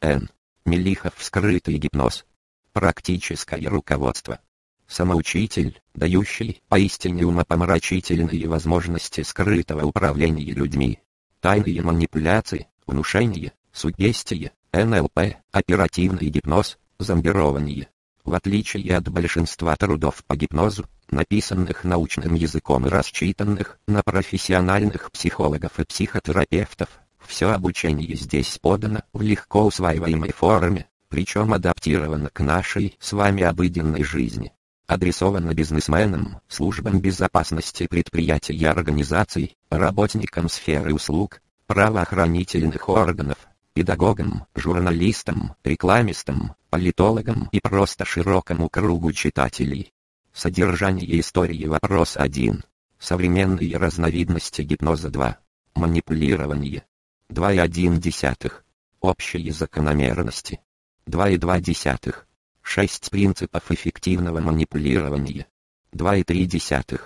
Н. Мелихов «Скрытый гипноз». Практическое руководство. Самоучитель, дающий поистине умопомрачительные возможности скрытого управления людьми. Тайные манипуляции, внушение, сугестия, НЛП, оперативный гипноз, зомбирование. В отличие от большинства трудов по гипнозу, написанных научным языком и рассчитанных на профессиональных психологов и психотерапевтов, все обучение здесь подано в легко усваиваемой форме, причем адаптировано к нашей с вами обыденной жизни. Адресовано бизнесменам, службам безопасности предприятий и организаций, работникам сферы услуг, правоохранительных органов, педагогам, журналистам, рекламистам, политологам и просто широкому кругу читателей. Содержание истории Вопрос 1. Современные разновидности гипноза 2. Манипулирование. 2,1. Общие закономерности. 2,2. 6 принципов эффективного манипулирования. 2,3.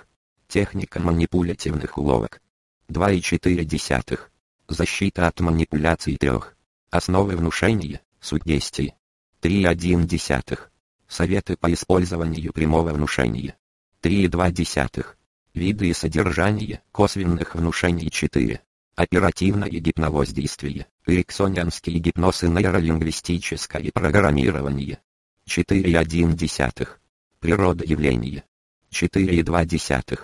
Техника манипулятивных уловок. 2,4. Защита от манипуляций 3. Основы внушения, сугестии. 3,1. Советы по использованию прямого внушения. 3,2. Виды и содержание косвенных внушений 4. Оперативное гипновоздействие, эриксонианский гипноз и нейролингвистическое программирование. 4,1. Природа явления. 4,2.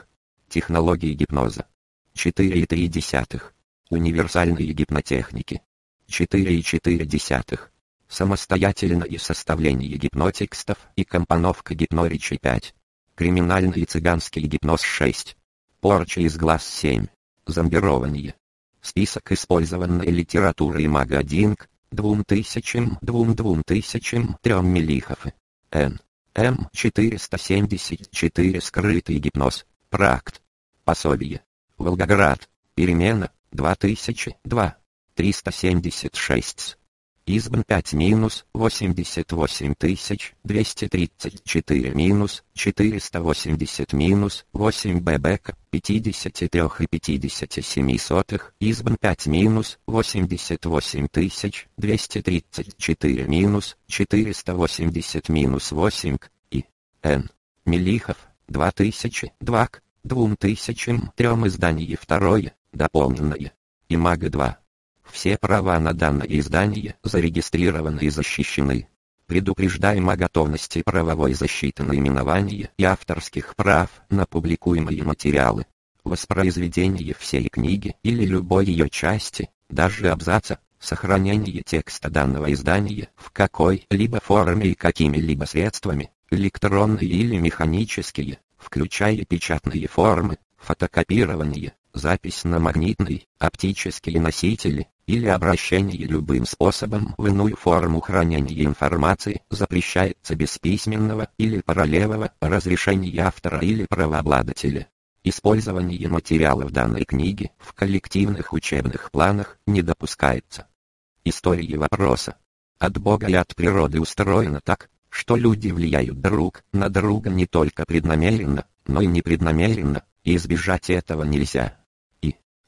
Технологии гипноза. 4,3. Универсальные гипнотехники. 4,4. Самостоятельное составление гипнотекстов и компоновка гипноречи 5. Криминальный цыганский гипноз 6. Порча из глаз 7. Зомбирование. Список использованной литературы мага 1 к двум тысячам, двум двум тысячам, трем милихов. Н. М. 474 скрытый гипноз. Практ. Пособие. Волгоград. Перемена. 2002. 376. Избан 5 минус 88 тысяч 234 минус 480 минус 8 ББК 53 и 57 сотых. Избан 5 минус 88 тысяч 234 минус 480 минус 8 к и Н. Мелихов 2000 2 к 2000 трем изданий второе дополненное. И Мага 2 все права на данное издание зарегистрированы и защищены. Предупреждаем о готовности правовой защиты наименования и авторских прав на публикуемые материалы. Воспроизведение всей книги или любой ее части, даже абзаца, сохранение текста данного издания в какой-либо форме и какими-либо средствами, электронные или механические, включая печатные формы, фотокопирование, запись на магнитный, оптические носители, или обращение любым способом в иную форму хранения информации запрещается без письменного или параллелевого разрешения автора или правообладателя. Использование материалов данной книги в коллективных учебных планах не допускается. История вопроса. От Бога и от природы устроено так, что люди влияют друг на друга не только преднамеренно, но и непреднамеренно, и избежать этого нельзя.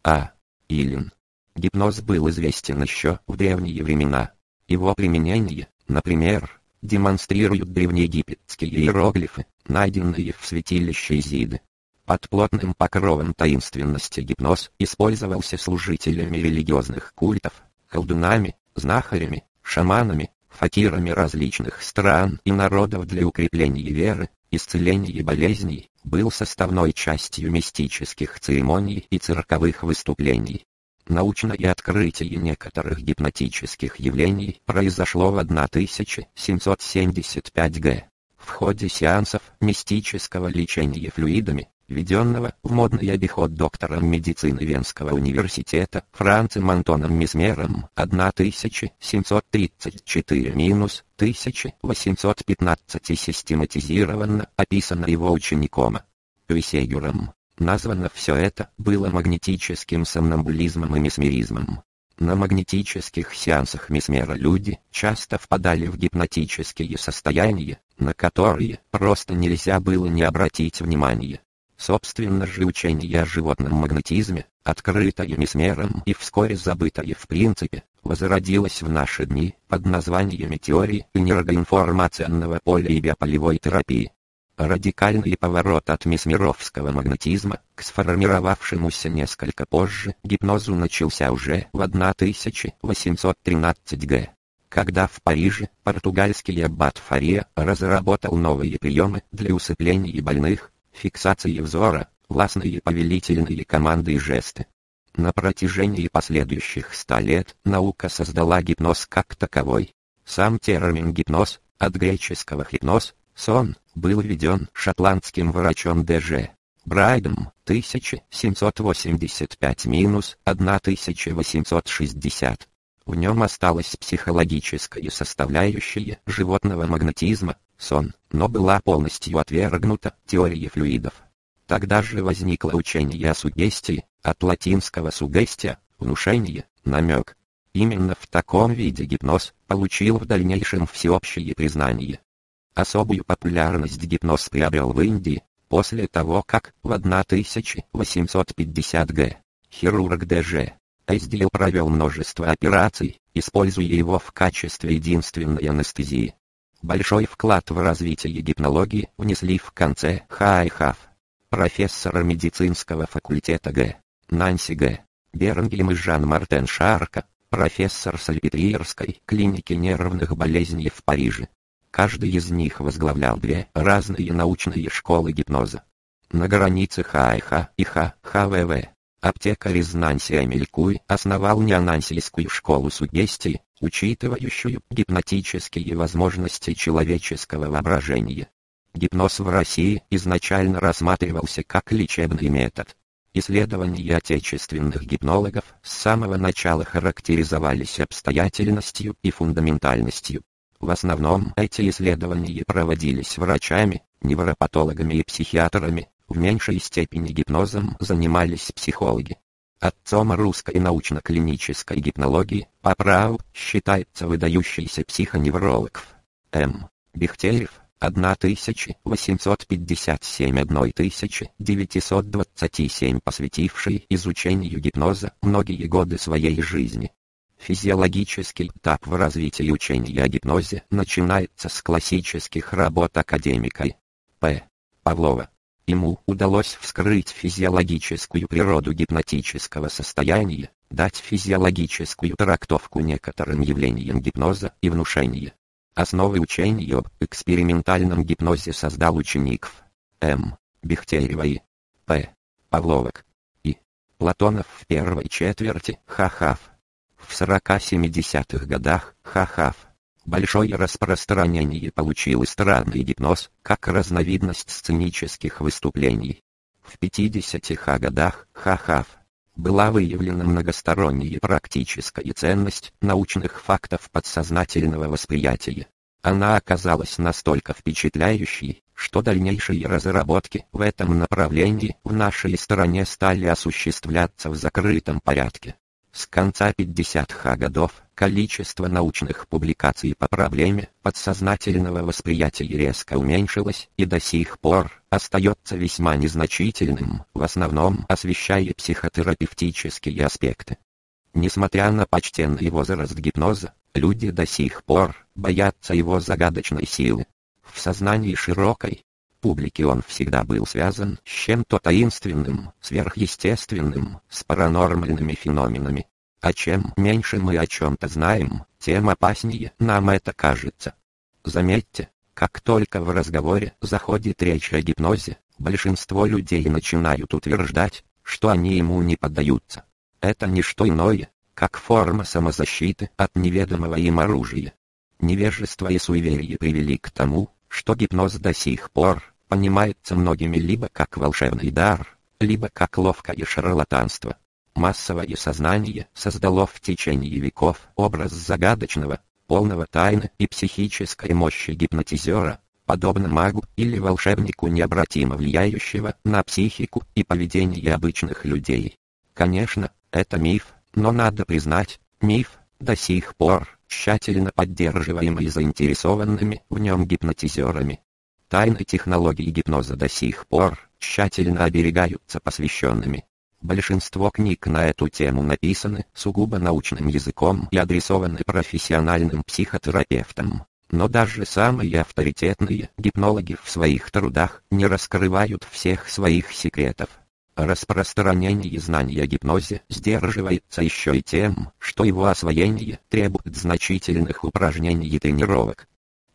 А. Илин. Гипноз был известен еще в древние времена. Его применение, например, демонстрируют древнеегипетские иероглифы, найденные в святилище Изиды. Под плотным покровом таинственности гипноз использовался служителями религиозных культов, колдунами, знахарями, шаманами, факирами различных стран и народов для укрепления веры, исцеления болезней, был составной частью мистических церемоний и цирковых выступлений. Научное открытие некоторых гипнотических явлений произошло в 1775 г. В ходе сеансов мистического лечения флюидами, введенного в модный обиход доктором медицины Венского университета Францем Антоном Месмером 1734-1815 и систематизированно описано его учеником Висегером. Названо все это было магнетическим сомнамбулизмом и месмеризмом. На магнетических сеансах месмера люди часто впадали в гипнотические состояния, на которые просто нельзя было не обратить внимания. Собственно же учение о животном магнетизме, открытое Месмером и вскоре забытое в принципе, возродилось в наши дни под названиями теории энергоинформационного поля и биополевой терапии. Радикальный поворот от месмеровского магнетизма к сформировавшемуся несколько позже гипнозу начался уже в 1813 г. Когда в Париже португальский аббат Фария разработал новые приемы для усыпления больных, фиксации взора, властные повелительные команды и жесты. На протяжении последующих ста лет наука создала гипноз как таковой. Сам термин «гипноз» от греческого «хипноз» — сон, был введен шотландским врачом Д.Ж. Брайдом 1785-1860. В нем осталась психологическая составляющая животного магнетизма, сон, но была полностью отвергнута теория флюидов. Тогда же возникло учение о сугестии, от латинского сугестия, внушение, намек. Именно в таком виде гипноз получил в дальнейшем всеобщее признание. Особую популярность гипноз приобрел в Индии, после того как в 1850 г. хирург Д.Ж. Эздил провел множество операций, используя его в качестве единственной анестезии. Большой вклад в развитие гипнологии внесли в конце Хайхав, профессора медицинского факультета Г. Нанси Г. Бернгем и Жан-Мартен Шарка, профессор Сальпетриерской клиники нервных болезней в Париже. Каждый из них возглавлял две разные научные школы гипноза. На границе ХАИХ и ХХВВ аптекарь из Нанси Эмилькуй основал неонансийскую школу сугестии, учитывающую гипнотические возможности человеческого воображения. Гипноз в России изначально рассматривался как лечебный метод. Исследования отечественных гипнологов с самого начала характеризовались обстоятельностью и фундаментальностью. В основном эти исследования проводились врачами, невропатологами и психиатрами, в меньшей степени гипнозом занимались психологи. Отцом русской научно-клинической гипнологии по праву считается выдающийся психоневролог М. Бехтерев, 1857-1927, посвятивший изучению гипноза многие годы своей жизни. Физиологический этап в развитии учения о гипнозе начинается с классических работ академика П. Павлова. Ему удалось вскрыть физиологическую природу гипнотического состояния, дать физиологическую трактовку некоторым явлениям гипноза и внушения. Основы учения об экспериментальном гипнозе создал ученик М. Бехтерева и П. Павловок и Платонов в первой четверти Хахав. В 40-70-х годах Хахав большое распространение получил эстрадный гипноз, как разновидность сценических выступлений. В 50-х годах Хахав была выявлена многосторонняя практическая ценность научных фактов подсознательного восприятия. Она оказалась настолько впечатляющей, что дальнейшие разработки в этом направлении в нашей стране стали осуществляться в закрытом порядке. С конца 50-х годов количество научных публикаций по проблеме подсознательного восприятия резко уменьшилось и до сих пор остается весьма незначительным, в основном освещая психотерапевтические аспекты. Несмотря на почтенный возраст гипноза, люди до сих пор боятся его загадочной силы. В сознании широкой публики он всегда был связан с чем-то таинственным, сверхъестественным, с паранормальными феноменами. А чем меньше мы о чем-то знаем, тем опаснее нам это кажется. Заметьте, как только в разговоре заходит речь о гипнозе, большинство людей начинают утверждать, что они ему не поддаются. Это не что иное, как форма самозащиты от неведомого им оружия. Невежество и суеверие привели к тому, что гипноз до сих пор понимается многими либо как волшебный дар, либо как ловкое шарлатанство. Массовое сознание создало в течение веков образ загадочного, полного тайны и психической мощи гипнотизера, подобно магу или волшебнику необратимо влияющего на психику и поведение обычных людей. Конечно, это миф, но надо признать, миф, до сих пор, тщательно поддерживаемый заинтересованными в нем гипнотизерами. Тайны технологии гипноза до сих пор тщательно оберегаются посвященными. Большинство книг на эту тему написаны сугубо научным языком и адресованы профессиональным психотерапевтам. Но даже самые авторитетные гипнологи в своих трудах не раскрывают всех своих секретов. Распространение знаний о гипнозе сдерживается еще и тем, что его освоение требует значительных упражнений и тренировок.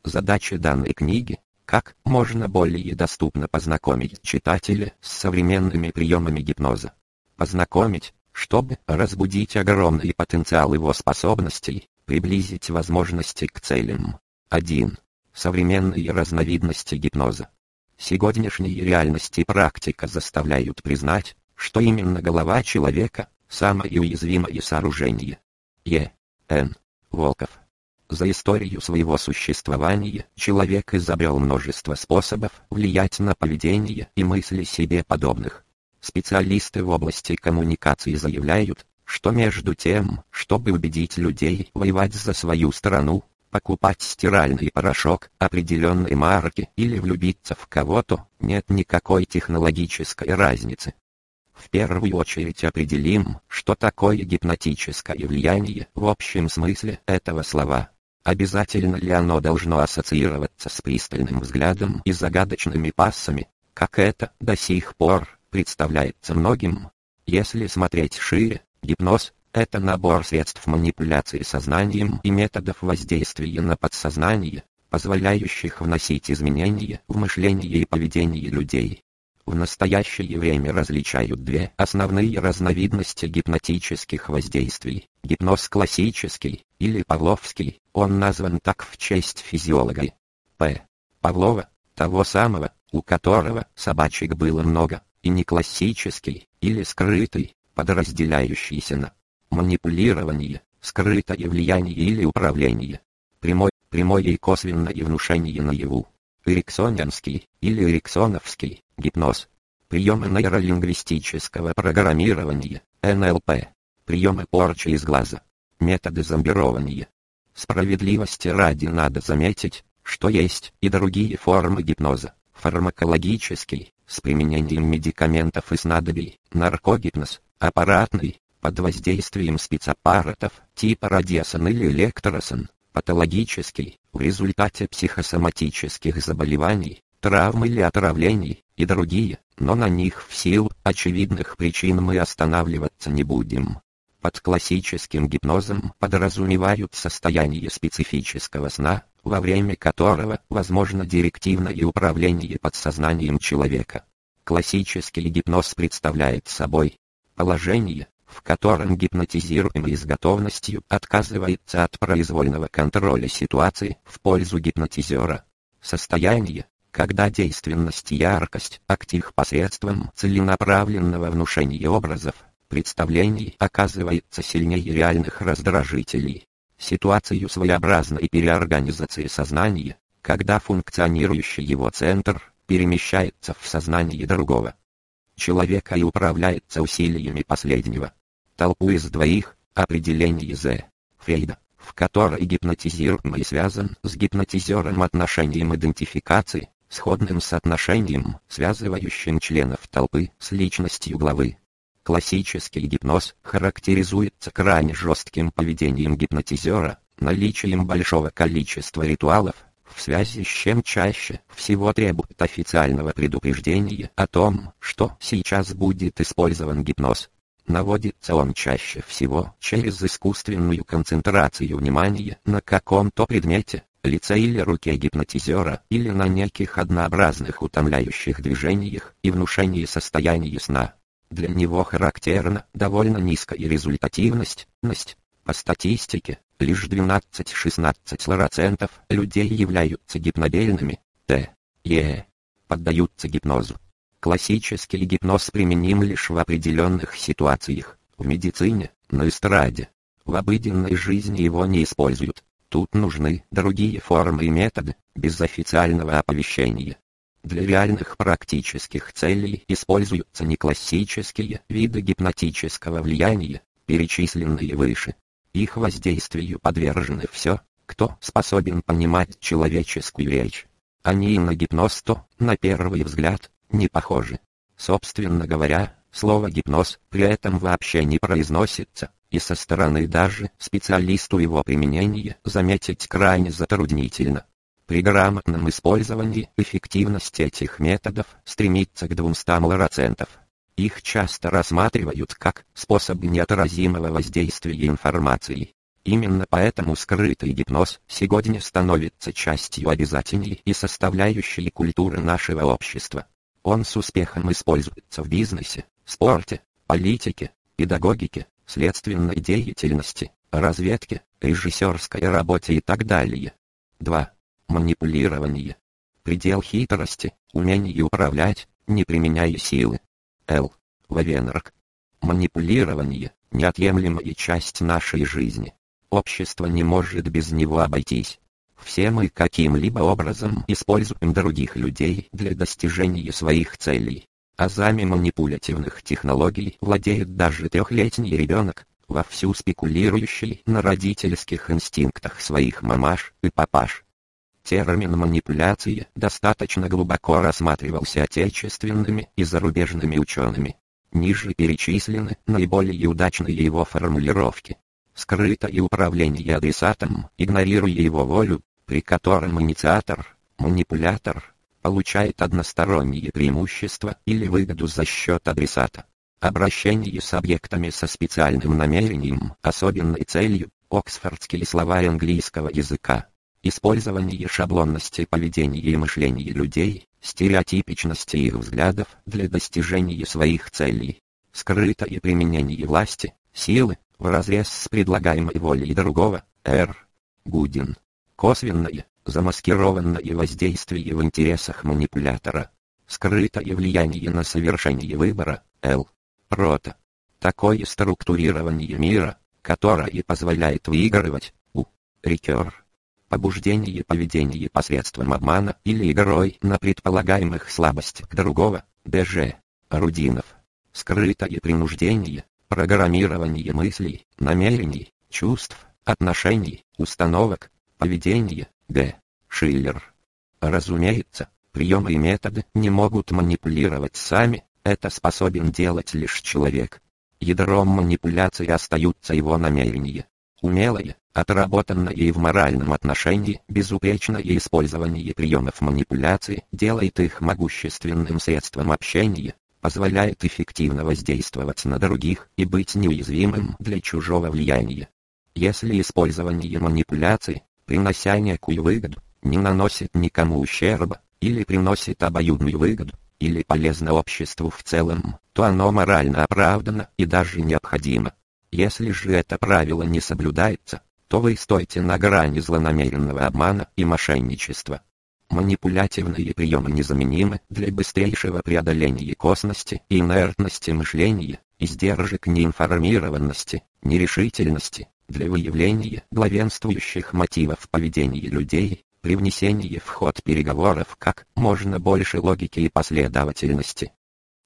Задача данной книги – как можно более доступно познакомить читателя с современными приемами гипноза. Познакомить, чтобы разбудить огромный потенциал его способностей, приблизить возможности к целям. 1. Современные разновидности гипноза. Сегодняшние реальности практика заставляют признать, что именно голова человека – самое уязвимое сооружение. Е. Н. Волков. За историю своего существования человек изобрел множество способов влиять на поведение и мысли себе подобных. Специалисты в области коммуникации заявляют, что между тем, чтобы убедить людей воевать за свою страну, покупать стиральный порошок определенной марки или влюбиться в кого-то, нет никакой технологической разницы. В первую очередь определим, что такое гипнотическое влияние в общем смысле этого слова. Обязательно ли оно должно ассоциироваться с пристальным взглядом и загадочными пассами, как это до сих пор представляется многим? Если смотреть шире, гипноз это набор средств манипуляции сознанием и методов воздействия на подсознание, позволяющих вносить изменения в мышление и поведение людей. В настоящее время различают две основные разновидности гипнотических воздействий. Гипноз классический, или Павловский, он назван так в честь физиолога П. Павлова, того самого, у которого собачек было много, и не классический, или скрытый, подразделяющийся на манипулирование, скрытое влияние или управление, прямой, прямое и косвенное внушение наяву, эриксонианский или эриксоновский гипноз, приемы нейролингвистического программирования, НЛП, приемы порчи из глаза, методы зомбирования. Справедливости ради надо заметить, что есть и другие формы гипноза, фармакологический, с применением медикаментов и снадобий, наркогипноз, аппаратный, под воздействием спецаппаратов, типа радиосон или электросон, патологический, в результате психосоматических заболеваний, травм или отравлений, и другие, но на них в силу очевидных причин мы останавливаться не будем. Под классическим гипнозом подразумевают состояние специфического сна, во время которого возможно директивное управление подсознанием человека. Классический гипноз представляет собой положение, в котором гипнотизируемый с готовностью отказывается от произвольного контроля ситуации в пользу гипнотизера. Состояние, когда действенность и яркость актив посредством целенаправленного внушения образов, представлений оказывается сильнее реальных раздражителей. Ситуацию своеобразной переорганизации сознания, когда функционирующий его центр перемещается в сознание другого человека и управляется усилиями последнего толпу из двоих, определение З. Фейда, в которой гипнотизируемый связан с гипнотизером отношением идентификации, сходным с отношением, связывающим членов толпы с личностью главы. Классический гипноз характеризуется крайне жестким поведением гипнотизера, наличием большого количества ритуалов, в связи с чем чаще всего требует официального предупреждения о том, что сейчас будет использован гипноз. Наводится он чаще всего через искусственную концентрацию внимания на каком-то предмете, лице или руке гипнотизера, или на неких однообразных утомляющих движениях и внушении состояния сна. Для него характерна довольно низкая результативность, по статистике, лишь 12-16% людей являются гипнодельными, т. е. поддаются гипнозу. Классический гипноз применим лишь в определенных ситуациях, в медицине, на эстраде. В обыденной жизни его не используют. Тут нужны другие формы и методы, без официального оповещения. Для реальных практических целей используются не классические виды гипнотического влияния, перечисленные выше. Их воздействию подвержены все, кто способен понимать человеческую речь. Они и на гипноз то, на первый взгляд, не похожи. Собственно говоря, слово «гипноз» при этом вообще не произносится, и со стороны даже специалисту его применения заметить крайне затруднительно. При грамотном использовании эффективность этих методов стремится к 200%. Их часто рассматривают как способ неотразимого воздействия информации. Именно поэтому скрытый гипноз сегодня становится частью обязательной и составляющей культуры нашего общества. Он с успехом используется в бизнесе, спорте, политике, педагогике, следственной деятельности, разведке, режиссерской работе и так далее. 2. Манипулирование. Предел хитрости, умение управлять, не применяя силы. Л. Вавенрак. Манипулирование – неотъемлемая часть нашей жизни. Общество не может без него обойтись. Все мы каким-либо образом используем других людей для достижения своих целей. Азами манипулятивных технологий владеет даже трехлетний ребенок, вовсю спекулирующий на родительских инстинктах своих мамаш и папаш. Термин манипуляция достаточно глубоко рассматривался отечественными и зарубежными учеными. Ниже перечислены наиболее удачные его формулировки. Скрытое управление адресатом, игнорируя его волю, при котором инициатор, манипулятор, получает односторонние преимущества или выгоду за счет адресата. Обращение с объектами со специальным намерением, особенной целью, Оксфордские слова английского языка. Использование шаблонности поведения и мышления людей, стереотипичности их взглядов для достижения своих целей. Скрытое применение власти, силы, вразрез с предлагаемой волей другого, Р. Гудин. Косвенное, замаскированное воздействие в интересах манипулятора. Скрытое влияние на совершение выбора, Л. Прота. Такое структурирование мира, которое позволяет выигрывать, У. Рикер побуждение поведения посредством обмана или игрой на предполагаемых слабостях другого, ДЖ, Рудинов. Скрытое принуждение, программирование мыслей, намерений, чувств, отношений, установок, поведения, Г. Шиллер. Разумеется, приемы и методы не могут манипулировать сами, это способен делать лишь человек. Ядром манипуляции остаются его намерения. Умелое, Отработанное и в моральном отношении безупречное использование приемов манипуляции делает их могущественным средством общения, позволяет эффективно воздействовать на других и быть неуязвимым для чужого влияния. Если использование манипуляции, принося некую выгоду, не наносит никому ущерба, или приносит обоюдную выгоду, или полезно обществу в целом, то оно морально оправдано и даже необходимо. Если же это правило не соблюдается, то вы стоите на грани злонамеренного обмана и мошенничества. Манипулятивные приемы незаменимы для быстрейшего преодоления косности и инертности мышления, издержек неинформированности, нерешительности, для выявления главенствующих мотивов поведения людей, при внесении в ход переговоров как можно больше логики и последовательности.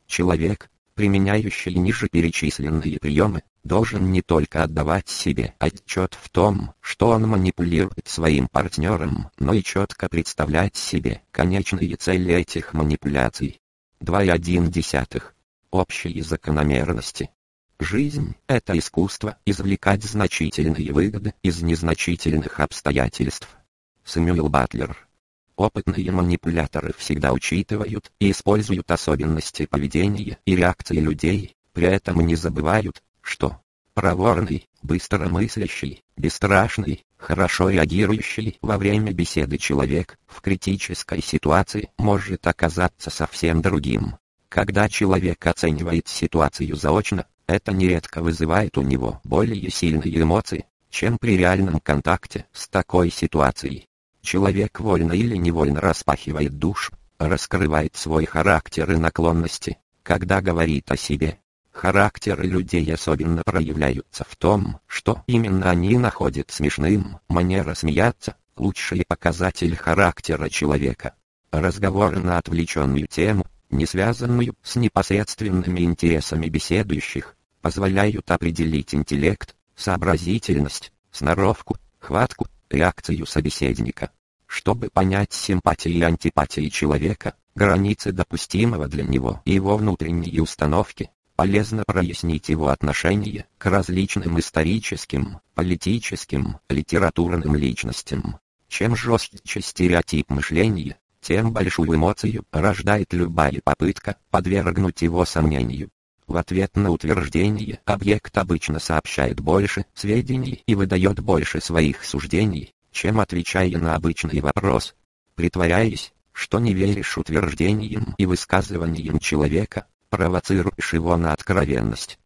Человек, применяющий ниже перечисленные приемы, должен не только отдавать себе отчет в том, что он манипулирует своим партнером, но и четко представлять себе конечные цели этих манипуляций. 2.1. Общие закономерности. Жизнь – это искусство извлекать значительные выгоды из незначительных обстоятельств. Сэмюэл Батлер Опытные манипуляторы всегда учитывают и используют особенности поведения и реакции людей, при этом не забывают, что проворный, быстромыслящий, бесстрашный, хорошо реагирующий во время беседы человек в критической ситуации может оказаться совсем другим. Когда человек оценивает ситуацию заочно, это нередко вызывает у него более сильные эмоции, чем при реальном контакте с такой ситуацией. Человек вольно или невольно распахивает душ, раскрывает свой характер и наклонности, когда говорит о себе. Характеры людей особенно проявляются в том, что именно они находят смешным, манера смеяться, лучший показатель характера человека. Разговоры на отвлеченную тему, не связанную с непосредственными интересами беседующих, позволяют определить интеллект, сообразительность, сноровку, хватку, реакцию собеседника. Чтобы понять симпатии и антипатии человека, границы допустимого для него и его внутренние установки, полезно прояснить его отношение к различным историческим, политическим, литературным личностям. Чем жестче стереотип мышления, тем большую эмоцию рождает любая попытка подвергнуть его сомнению. В ответ на утверждение объект обычно сообщает больше сведений и выдает больше своих суждений, чем отвечая на обычный вопрос. Притворяясь, что не веришь утверждениям и высказываниям человека, провоцируешь его на откровенность.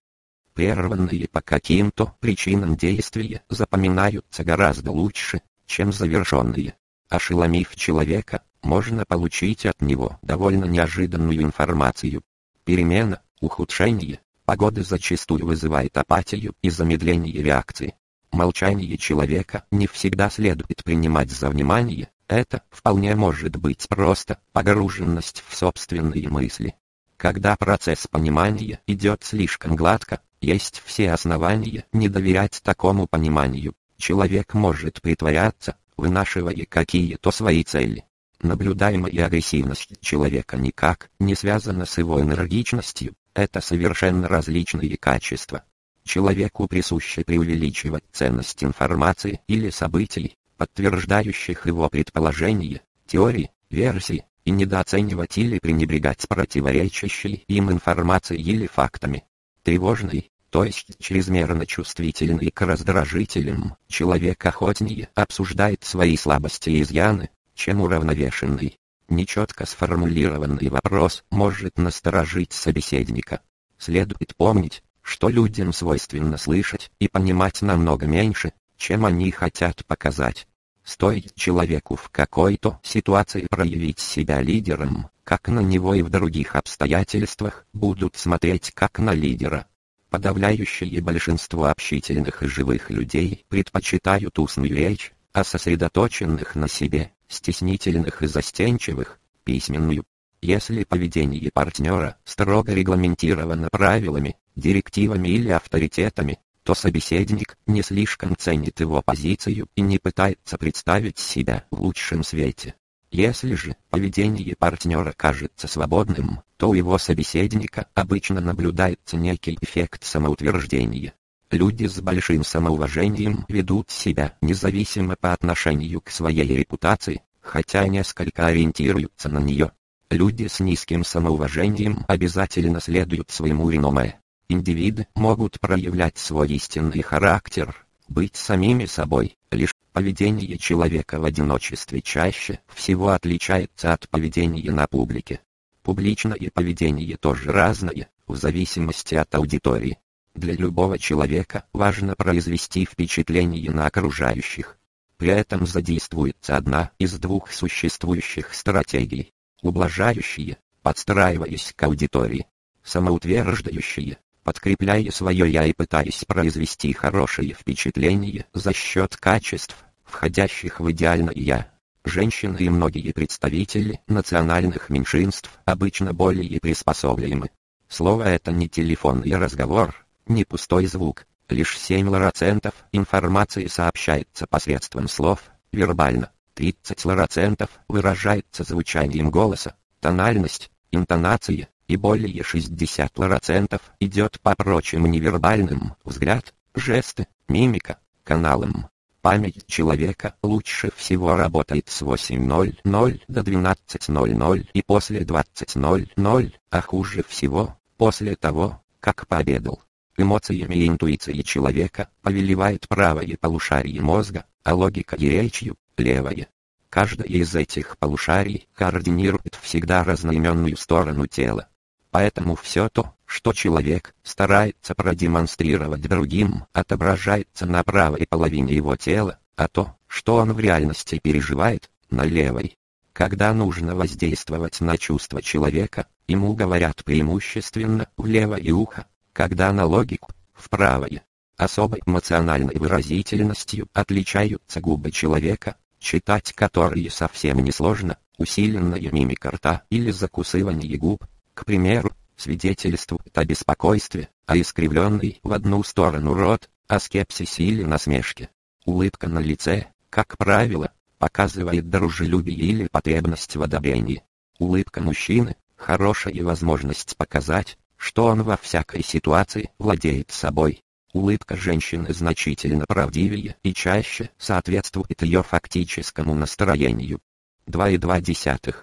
Прерванные по каким-то причинам действия запоминаются гораздо лучше, чем завершенные. Ошеломив человека, можно получить от него довольно неожиданную информацию. Перемена, ухудшение, погоды зачастую вызывает апатию и замедление реакции. Молчание человека не всегда следует принимать за внимание, это вполне может быть просто погруженность в собственные мысли. Когда процесс понимания идет слишком гладко, есть все основания не доверять такому пониманию. Человек может притворяться, вынашивая какие-то свои цели. Наблюдаемая агрессивность человека никак не связана с его энергичностью, это совершенно различные качества. Человеку присуще преувеличивать ценность информации или событий, подтверждающих его предположения, теории, версии, и недооценивать или пренебрегать противоречащей им информацией или фактами. Тревожный, то есть чрезмерно чувствительный к раздражителям, человек охотнее обсуждает свои слабости и изъяны, чем уравновешенный. Нечетко сформулированный вопрос может насторожить собеседника. Следует помнить, что людям свойственно слышать и понимать намного меньше, чем они хотят показать. Стоит человеку в какой-то ситуации проявить себя лидером, как на него и в других обстоятельствах будут смотреть как на лидера. Подавляющее большинство общительных и живых людей предпочитают устную речь, а сосредоточенных на себе, стеснительных и застенчивых, письменную. Если поведение партнера строго регламентировано правилами, директивами или авторитетами, то собеседник не слишком ценит его позицию и не пытается представить себя в лучшем свете. Если же поведение партнера кажется свободным, то у его собеседника обычно наблюдается некий эффект самоутверждения. Люди с большим самоуважением ведут себя независимо по отношению к своей репутации, хотя несколько ориентируются на нее. Люди с низким самоуважением обязательно следуют своему реноме, Индивиды могут проявлять свой истинный характер, быть самими собой, лишь поведение человека в одиночестве чаще всего отличается от поведения на публике. Публичное поведение тоже разное, в зависимости от аудитории. Для любого человека важно произвести впечатление на окружающих. При этом задействуется одна из двух существующих стратегий. Ублажающие, подстраиваясь к аудитории. Самоутверждающие, подкрепляя свое «я» и пытаясь произвести хорошее впечатление за счет качеств, входящих в идеальное «я». Женщины и многие представители национальных меньшинств обычно более приспособлены. Слово это не телефонный разговор, не пустой звук, лишь 7% информации сообщается посредством слов, вербально, 30% выражается звучанием голоса, тональность, интонация, и более 60% идет по прочим невербальным, взгляд, жесты, мимика, каналам. Память человека лучше всего работает с 8.00 до 12.00 и после 20.00, а хуже всего, после того, как пообедал. Эмоциями и интуицией человека повелевает правое полушарие мозга, а логика и речью – левое. Каждая из этих полушарий координирует всегда разноименную сторону тела. Поэтому все то, что человек старается продемонстрировать другим, отображается на правой половине его тела, а то, что он в реальности переживает, на левой. Когда нужно воздействовать на чувства человека, ему говорят преимущественно в левое ухо, когда на логику – в правое. Особой эмоциональной выразительностью отличаются губы человека, читать которые совсем несложно, усиленная мимика рта или закусывание губ, к примеру, свидетельствует о беспокойстве, о искривленный в одну сторону рот, о скепсисе или насмешке. Улыбка на лице, как правило, показывает дружелюбие или потребность в одобрении. Улыбка мужчины – хорошая возможность показать, что он во всякой ситуации владеет собой. Улыбка женщины значительно правдивее и чаще соответствует ее фактическому настроению. 2,2.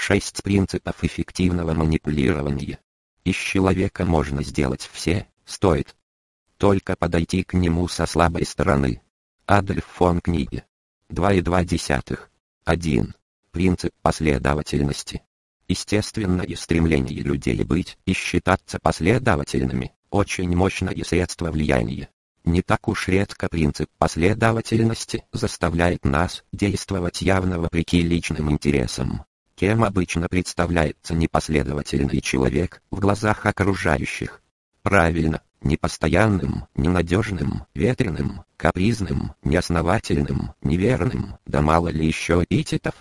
6 принципов эффективного манипулирования. Из человека можно сделать все, стоит только подойти к нему со слабой стороны. Адольф фон книги. 2,2. 1. Принцип последовательности. Естественное стремление людей быть и считаться последовательными – очень мощное средство влияния. Не так уж редко принцип последовательности заставляет нас действовать явно вопреки личным интересам. Кем обычно представляется непоследовательный человек в глазах окружающих? Правильно, непостоянным, ненадежным, ветреным, капризным, неосновательным, неверным, да мало ли еще эпитетов.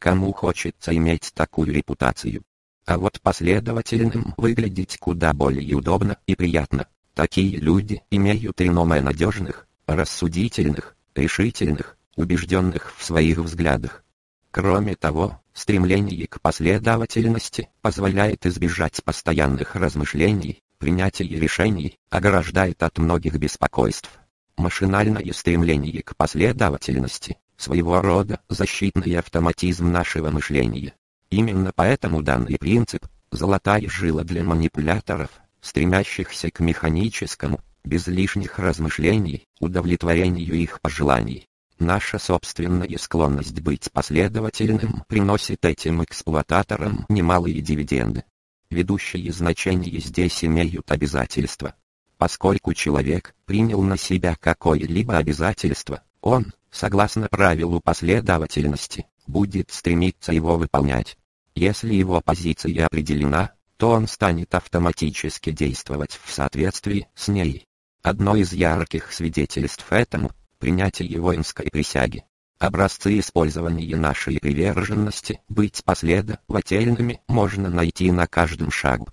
Кому хочется иметь такую репутацию? А вот последовательным выглядеть куда более удобно и приятно. Такие люди имеют реноме надежных, рассудительных, решительных, убежденных в своих взглядах. Кроме того, стремление к последовательности позволяет избежать постоянных размышлений, принятие решений, ограждает от многих беспокойств. Машинальное стремление к последовательности своего рода защитный автоматизм нашего мышления. Именно поэтому данный принцип – золотая жила для манипуляторов, стремящихся к механическому, без лишних размышлений, удовлетворению их пожеланий. Наша собственная склонность быть последовательным приносит этим эксплуататорам немалые дивиденды. Ведущие значения здесь имеют обязательства. Поскольку человек принял на себя какое-либо обязательство, он, согласно правилу последовательности, будет стремиться его выполнять. Если его позиция определена, то он станет автоматически действовать в соответствии с ней. Одно из ярких свидетельств этому – принятие воинской присяги. Образцы использования нашей приверженности быть последовательными можно найти на каждом шагу.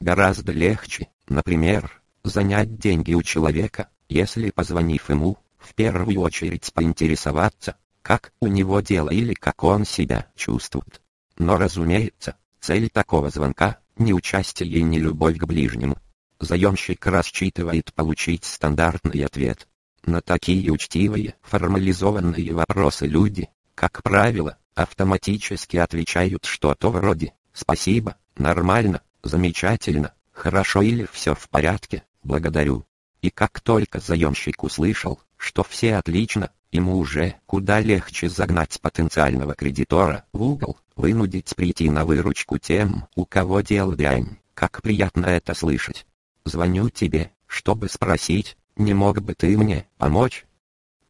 Гораздо легче, например, занять деньги у человека, если позвонив ему, в первую очередь поинтересоваться, как у него дело или как он себя чувствует. Но разумеется, цель такого звонка – не участие и не любовь к ближнему. Заемщик рассчитывает получить стандартный ответ. На такие учтивые, формализованные вопросы люди, как правило, автоматически отвечают что-то вроде «спасибо», «нормально», «замечательно», «хорошо» или «все в порядке», «благодарю». И как только заемщик услышал, что все отлично, ему уже куда легче загнать потенциального кредитора в угол, вынудить прийти на выручку тем, у кого дело дрянь. Как приятно это слышать. Звоню тебе, чтобы спросить, не мог бы ты мне помочь?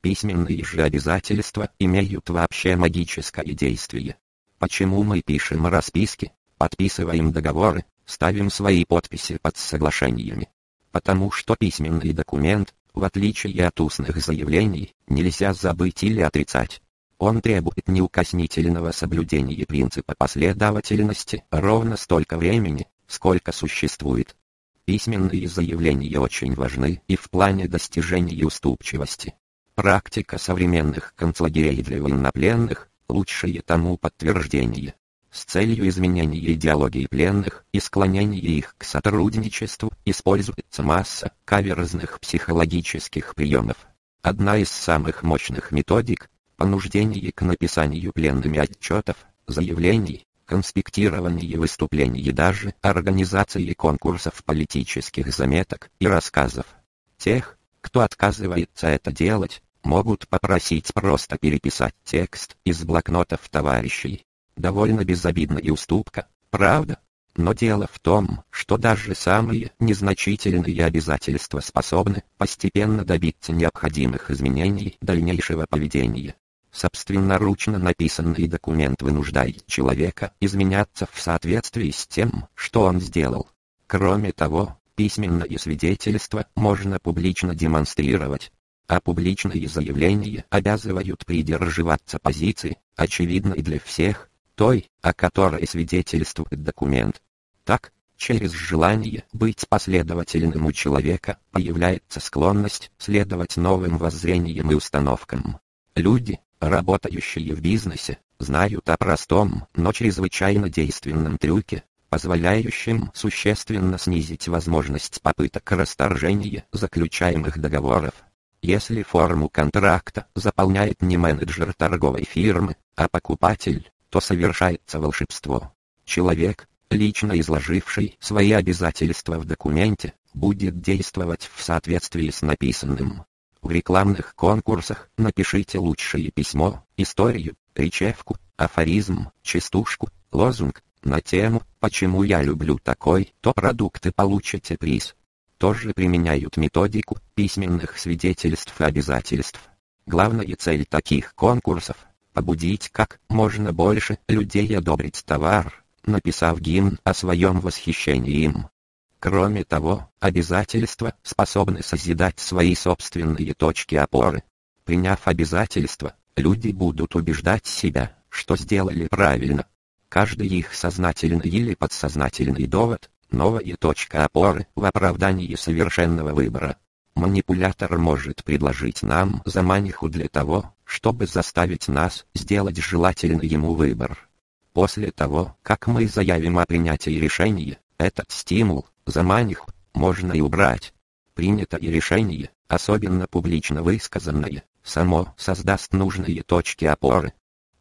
Письменные же обязательства имеют вообще магическое действие. Почему мы пишем расписки, подписываем договоры, ставим свои подписи под соглашениями? Потому что письменный документ в отличие от устных заявлений, нельзя забыть или отрицать. Он требует неукоснительного соблюдения принципа последовательности ровно столько времени, сколько существует. Письменные заявления очень важны и в плане достижения уступчивости. Практика современных концлагерей для военнопленных – лучшее тому подтверждение с целью изменения идеологии пленных и склонения их к сотрудничеству, используется масса каверзных психологических приемов. Одна из самых мощных методик – понуждение к написанию пленными отчетов, заявлений, конспектирование выступлений даже организации конкурсов политических заметок и рассказов. Тех, кто отказывается это делать, могут попросить просто переписать текст из блокнотов товарищей довольно безобидная уступка, правда? Но дело в том, что даже самые незначительные обязательства способны постепенно добиться необходимых изменений дальнейшего поведения. Собственноручно написанный документ вынуждает человека изменяться в соответствии с тем, что он сделал. Кроме того, письменное свидетельство можно публично демонстрировать, а публичные заявления обязывают придерживаться позиции, очевидной для всех, той, о которой свидетельствует документ. Так, через желание быть последовательным у человека появляется склонность следовать новым воззрениям и установкам. Люди, работающие в бизнесе, знают о простом, но чрезвычайно действенном трюке, позволяющем существенно снизить возможность попыток расторжения заключаемых договоров. Если форму контракта заполняет не менеджер торговой фирмы, а покупатель, то совершается волшебство. Человек, лично изложивший свои обязательства в документе, будет действовать в соответствии с написанным. В рекламных конкурсах напишите лучшее письмо, историю, речевку, афоризм, частушку, лозунг, на тему «Почему я люблю такой, то продукты получите приз». Тоже применяют методику письменных свидетельств и обязательств. Главная цель таких конкурсов – побудить как можно больше людей одобрить товар, написав гимн о своем восхищении им. Кроме того, обязательства способны созидать свои собственные точки опоры. Приняв обязательства, люди будут убеждать себя, что сделали правильно. Каждый их сознательный или подсознательный довод – новая точка опоры в оправдании совершенного выбора. Манипулятор может предложить нам заманиху для того, чтобы заставить нас сделать желательный ему выбор. После того, как мы заявим о принятии решения, этот стимул, заманиху, можно и убрать. Принятое решение, особенно публично высказанное, само создаст нужные точки опоры.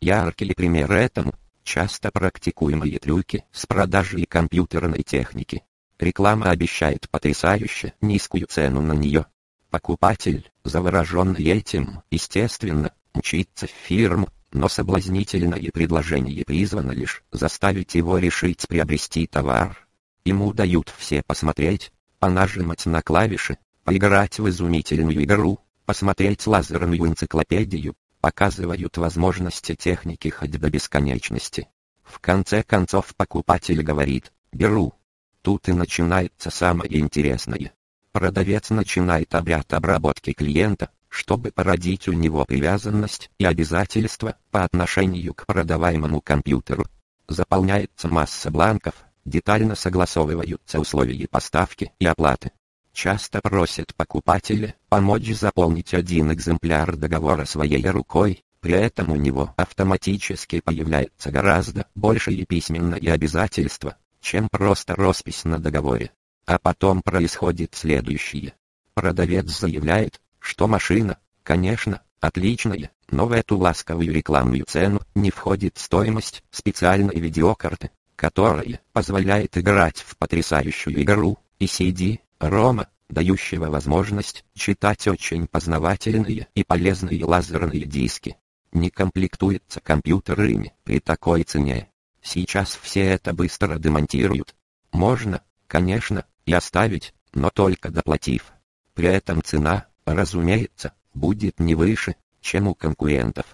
Яркий пример этому – часто практикуемые трюки с продажей компьютерной техники. Реклама обещает потрясающе низкую цену на нее. Покупатель, завороженный этим, естественно, мчится в фирму, но соблазнительное предложение призвано лишь заставить его решить приобрести товар. Ему дают все посмотреть, понажимать на клавиши, поиграть в изумительную игру, посмотреть лазерную энциклопедию, показывают возможности техники хоть до бесконечности. В конце концов покупатель говорит «беру». Тут и начинается самое интересное. Продавец начинает обряд обработки клиента, чтобы породить у него привязанность и обязательства по отношению к продаваемому компьютеру. Заполняется масса бланков, детально согласовываются условия поставки и оплаты. Часто просят покупателя помочь заполнить один экземпляр договора своей рукой, при этом у него автоматически появляется гораздо большее письменное обязательство, чем просто роспись на договоре. А потом происходит следующее. Продавец заявляет, что машина, конечно, отличная, но в эту ласковую рекламную цену не входит стоимость специальной видеокарты, которая позволяет играть в потрясающую игру, и CD, рома, дающего возможность читать очень познавательные и полезные лазерные диски. Не комплектуется компьютерами при такой цене. Сейчас все это быстро демонтируют. Можно, конечно, и оставить, но только доплатив. При этом цена, разумеется, будет не выше, чем у конкурентов.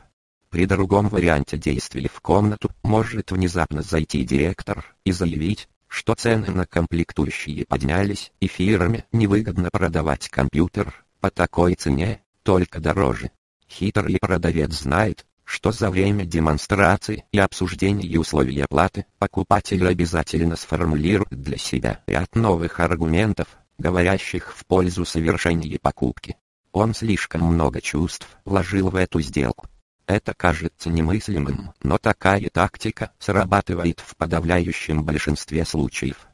При другом варианте действий в комнату может внезапно зайти директор и заявить, что цены на комплектующие поднялись и фирме невыгодно продавать компьютер по такой цене, только дороже. Хитрый продавец знает, что за время демонстрации и обсуждения условий оплаты покупатель обязательно сформулирует для себя ряд новых аргументов, говорящих в пользу совершения покупки. Он слишком много чувств вложил в эту сделку. Это кажется немыслимым, но такая тактика срабатывает в подавляющем большинстве случаев.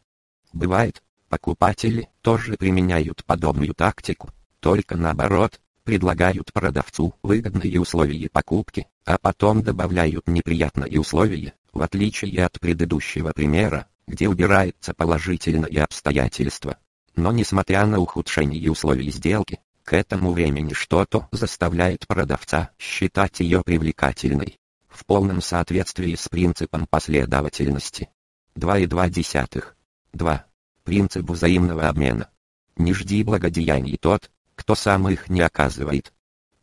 Бывает, покупатели тоже применяют подобную тактику, только наоборот, предлагают продавцу выгодные условия покупки, а потом добавляют неприятные условия, в отличие от предыдущего примера, где убирается положительное обстоятельство. Но несмотря на ухудшение условий сделки, к этому времени что-то заставляет продавца считать ее привлекательной. В полном соответствии с принципом последовательности. 2,2. 2. Принцип взаимного обмена. Не жди благодеяний тот, кто сам их не оказывает.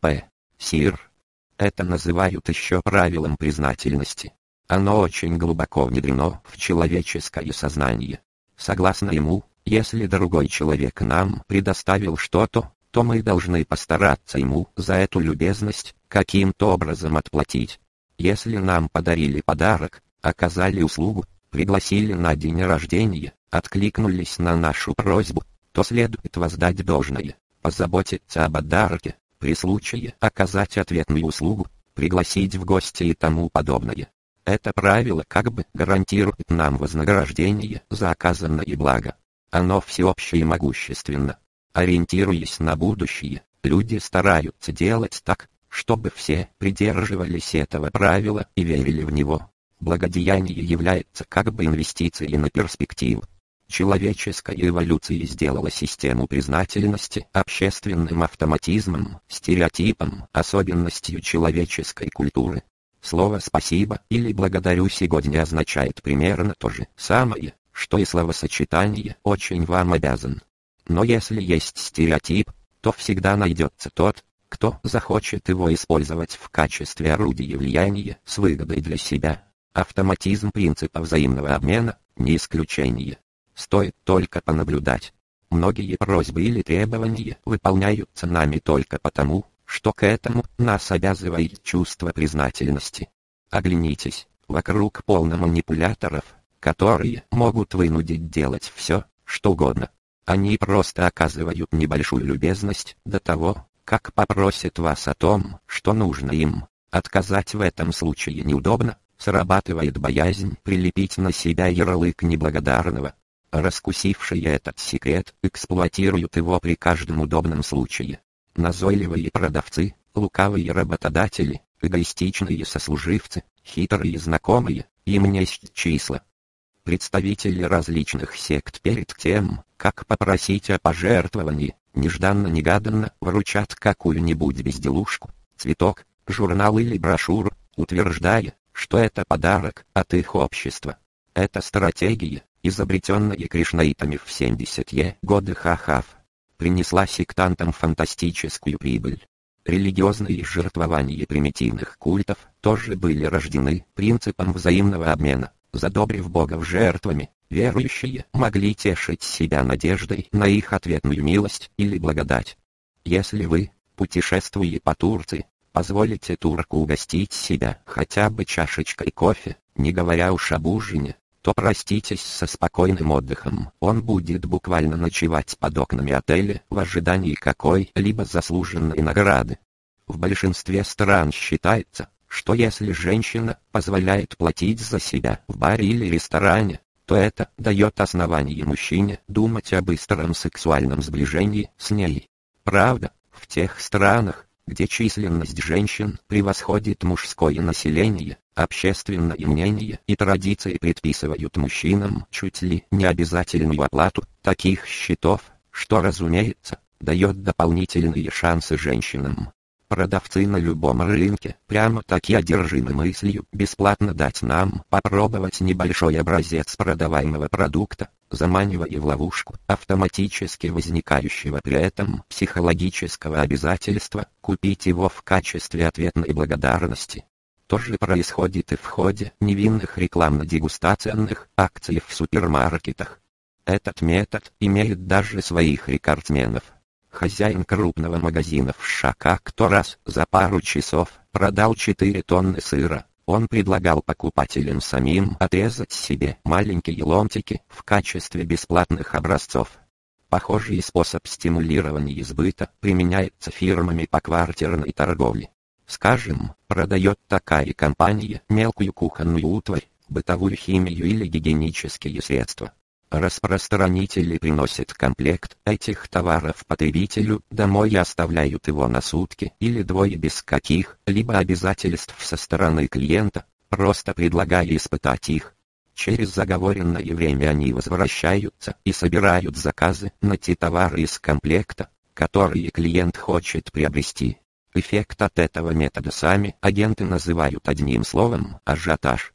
П. Сир. Это называют еще правилом признательности. Оно очень глубоко внедрено в человеческое сознание. Согласно ему, если другой человек нам предоставил что-то, то мы должны постараться ему за эту любезность каким-то образом отплатить. Если нам подарили подарок, оказали услугу, пригласили на день рождения, откликнулись на нашу просьбу, то следует воздать должное, позаботиться об подарке, при случае оказать ответную услугу, пригласить в гости и тому подобное. Это правило как бы гарантирует нам вознаграждение за оказанное благо. Оно всеобщее и могущественно. Ориентируясь на будущее, люди стараются делать так, чтобы все придерживались этого правила и верили в него. Благодеяние является как бы инвестицией на перспективу. Человеческая эволюция сделала систему признательности общественным автоматизмом, стереотипом, особенностью человеческой культуры. Слово «спасибо» или «благодарю» сегодня означает примерно то же самое, что и словосочетание «очень вам обязан». Но если есть стереотип, то всегда найдется тот, кто захочет его использовать в качестве орудия влияния с выгодой для себя. Автоматизм принципа взаимного обмена – не исключение. Стоит только понаблюдать. Многие просьбы или требования выполняются нами только потому, что к этому нас обязывает чувство признательности. Оглянитесь, вокруг полно манипуляторов, которые могут вынудить делать все, что угодно. Они просто оказывают небольшую любезность до того, как попросят вас о том, что нужно им. Отказать в этом случае неудобно, срабатывает боязнь прилепить на себя ярлык неблагодарного, Раскусившие этот секрет эксплуатируют его при каждом удобном случае. Назойливые продавцы, лукавые работодатели, эгоистичные сослуживцы, хитрые знакомые, им не числа. Представители различных сект перед тем, как попросить о пожертвовании, нежданно-негаданно вручат какую-нибудь безделушку, цветок, журнал или брошюру, утверждая, что это подарок от их общества. Эта стратегия, изобретенная кришнаитами в 70-е годы Хахав, принесла сектантам фантастическую прибыль. Религиозные жертвования примитивных культов тоже были рождены принципом взаимного обмена. Задобрив богов жертвами, верующие могли тешить себя надеждой на их ответную милость или благодать. Если вы, путешествуя по Турции, позволите турку угостить себя хотя бы чашечкой кофе, не говоря уж об ужине, то проститесь со спокойным отдыхом. Он будет буквально ночевать под окнами отеля в ожидании какой-либо заслуженной награды. В большинстве стран считается, что если женщина позволяет платить за себя в баре или ресторане, то это дает основание мужчине думать о быстром сексуальном сближении с ней. Правда, в тех странах, где численность женщин превосходит мужское население, общественное мнение и традиции предписывают мужчинам чуть ли не обязательную оплату таких счетов, что, разумеется, дает дополнительные шансы женщинам. Продавцы на любом рынке прямо-таки одержимы мыслью бесплатно дать нам попробовать небольшой образец продаваемого продукта, заманивая в ловушку автоматически возникающего при этом психологического обязательства купить его в качестве ответной благодарности. То же происходит и в ходе невинных рекламно-дегустационных акций в супермаркетах. Этот метод имеет даже своих рекордсменов. Хозяин крупного магазина в Шака кто раз за пару часов продал 4 тонны сыра. Он предлагал покупателям самим отрезать себе маленькие ломтики в качестве бесплатных образцов. Похожий способ стимулирования избыта применяется фирмами по квартирной торговле. Скажем, продает такая компания мелкую кухонную утварь, бытовую химию или гигиенические средства. Распространители приносят комплект этих товаров потребителю домой и оставляют его на сутки или двое без каких-либо обязательств со стороны клиента, просто предлагая испытать их. Через заговоренное время они возвращаются и собирают заказы на те товары из комплекта, которые клиент хочет приобрести. Эффект от этого метода сами агенты называют одним словом ажиотаж.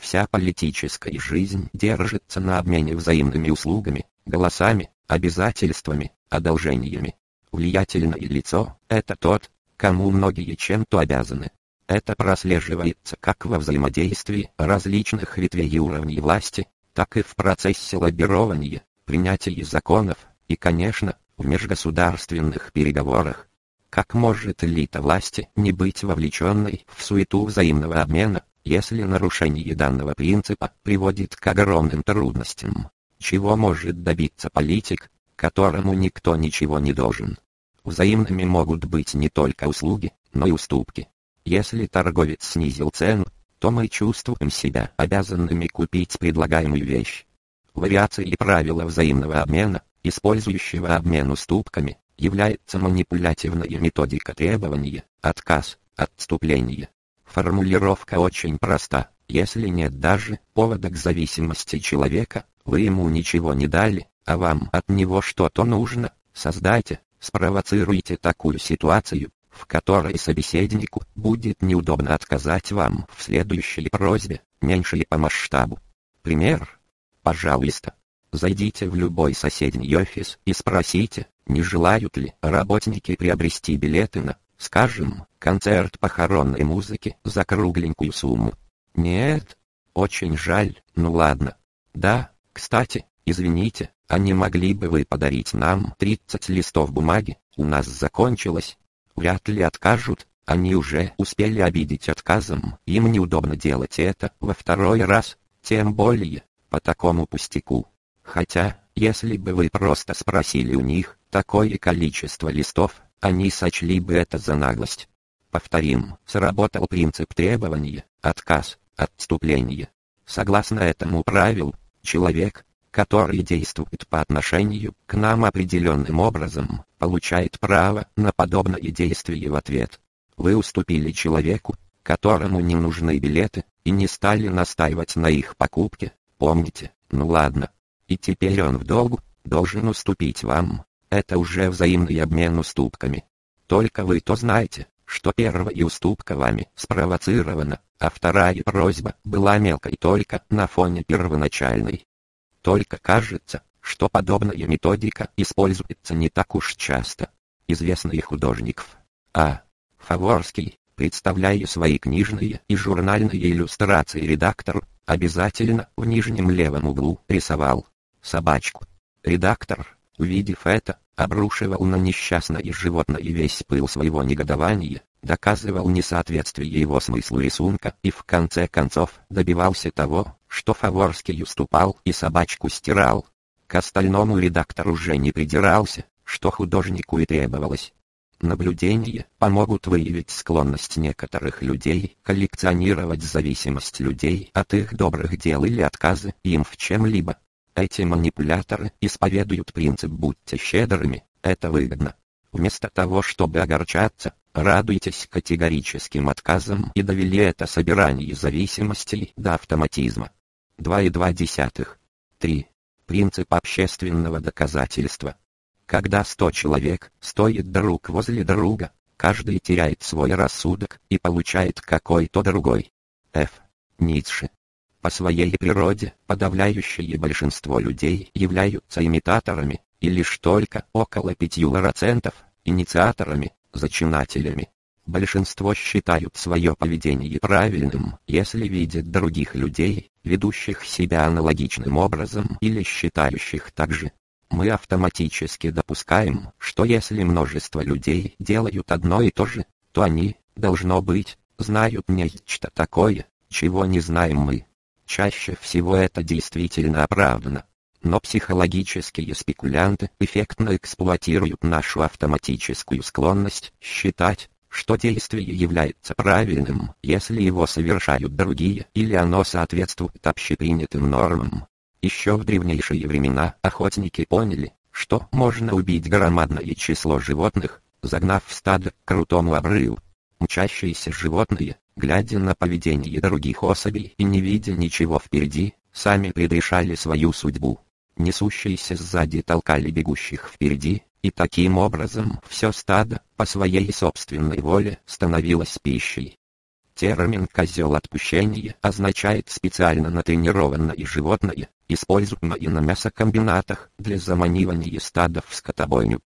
Вся политическая жизнь держится на обмене взаимными услугами, голосами, обязательствами, одолжениями. Влиятельное лицо – это тот, кому многие чем-то обязаны. Это прослеживается как во взаимодействии различных ветвей и уровней власти, так и в процессе лоббирования, принятия законов и, конечно, в межгосударственных переговорах. Как может элита власти не быть вовлеченной в суету взаимного обмена, если нарушение данного принципа приводит к огромным трудностям. Чего может добиться политик, которому никто ничего не должен? Взаимными могут быть не только услуги, но и уступки. Если торговец снизил цену, то мы чувствуем себя обязанными купить предлагаемую вещь. Вариации правила взаимного обмена, использующего обмен уступками, является манипулятивная методика требования, отказ, отступление. Формулировка очень проста. Если нет даже повода к зависимости человека, вы ему ничего не дали, а вам от него что-то нужно, создайте, спровоцируйте такую ситуацию, в которой собеседнику будет неудобно отказать вам в следующей просьбе, меньшей по масштабу. Пример. Пожалуйста, зайдите в любой соседний офис и спросите, не желают ли работники приобрести билеты на, скажем, концерт похоронной музыки за кругленькую сумму. Нет? Очень жаль, ну ладно. Да, кстати, извините, а не могли бы вы подарить нам 30 листов бумаги, у нас закончилось, вряд ли откажут, они уже успели обидеть отказом, им неудобно делать это во второй раз, тем более, по такому пустяку. Хотя, если бы вы просто спросили у них такое количество листов, они сочли бы это за наглость. Повторим, сработал принцип требования, отказ, отступление. Согласно этому правилу, человек, который действует по отношению к нам определенным образом, получает право на подобное действие в ответ. Вы уступили человеку, которому не нужны билеты, и не стали настаивать на их покупке, помните, ну ладно. И теперь он в долгу, должен уступить вам. Это уже взаимный обмен уступками. Только вы то знаете, что первая уступка вами спровоцирована, а вторая просьба была мелкой только на фоне первоначальной. Только кажется, что подобная методика используется не так уж часто. Известный художников А. Фаворский, представляя свои книжные и журнальные иллюстрации редактору, обязательно в нижнем левом углу рисовал собачку. Редактор, увидев это, обрушивал на несчастное животное весь пыл своего негодования, доказывал несоответствие его смыслу рисунка и в конце концов добивался того, что Фаворский уступал и собачку стирал. К остальному редактор уже не придирался, что художнику и требовалось. Наблюдения помогут выявить склонность некоторых людей коллекционировать зависимость людей от их добрых дел или отказы им в чем-либо. Эти манипуляторы исповедуют принцип «будьте щедрыми», это выгодно. Вместо того, чтобы огорчаться, радуйтесь категорическим отказам и довели это собирание зависимостей до автоматизма. 2,2. 3. Принцип общественного доказательства. Когда сто человек стоит друг возле друга, каждый теряет свой рассудок и получает какой-то другой. Ф. Ницше. По своей природе, подавляющее большинство людей являются имитаторами, и лишь только около 5% инициаторами, зачинателями. Большинство считают свое поведение правильным, если видят других людей, ведущих себя аналогичным образом или считающих так же. Мы автоматически допускаем, что если множество людей делают одно и то же, то они, должно быть, знают нечто такое, чего не знаем мы. Чаще всего это действительно оправдано. Но психологические спекулянты эффектно эксплуатируют нашу автоматическую склонность считать, что действие является правильным, если его совершают другие или оно соответствует общепринятым нормам. Еще в древнейшие времена охотники поняли, что можно убить громадное число животных, загнав стадо к крутому обрыву. Мчащиеся животные, глядя на поведение других особей и не видя ничего впереди, сами предрешали свою судьбу. Несущиеся сзади толкали бегущих впереди, и таким образом все стадо, по своей собственной воле, становилось пищей. Термин «козел отпущения» означает специально натренированное животное, используемое на мясокомбинатах для заманивания стада в скотобойню.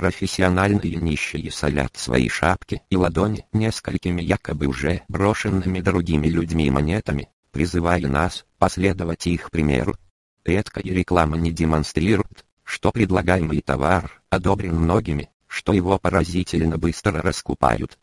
Профессиональные нищие солят свои шапки и ладони несколькими якобы уже брошенными другими людьми монетами, призывая нас последовать их примеру. Редкая реклама не демонстрирует, что предлагаемый товар одобрен многими, что его поразительно быстро раскупают.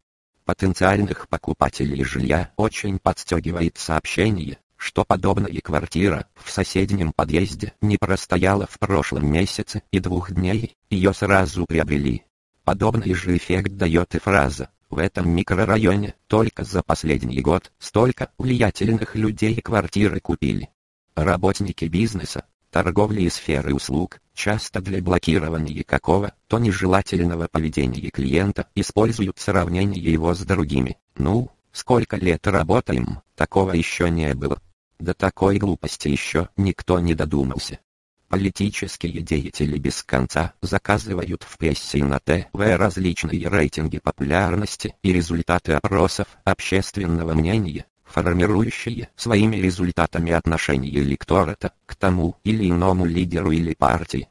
Потенциальных покупателей жилья очень подстегивает сообщение, что подобная квартира в соседнем подъезде не простояла в прошлом месяце и двух дней, ее сразу приобрели. Подобный же эффект дает и фраза В этом микрорайоне только за последний год столько влиятельных людей квартиры купили. Работники бизнеса, торговли и сферы услуг, часто для блокирования какого-то нежелательного поведения клиента используют сравнение его с другими. Ну, сколько лет работаем, такого еще не было. До такой глупости еще никто не додумался. Политические деятели без конца заказывают в прессе и на ТВ различные рейтинги популярности и результаты опросов общественного мнения, формирующие своими результатами отношение электората к тому или иному лидеру или партии.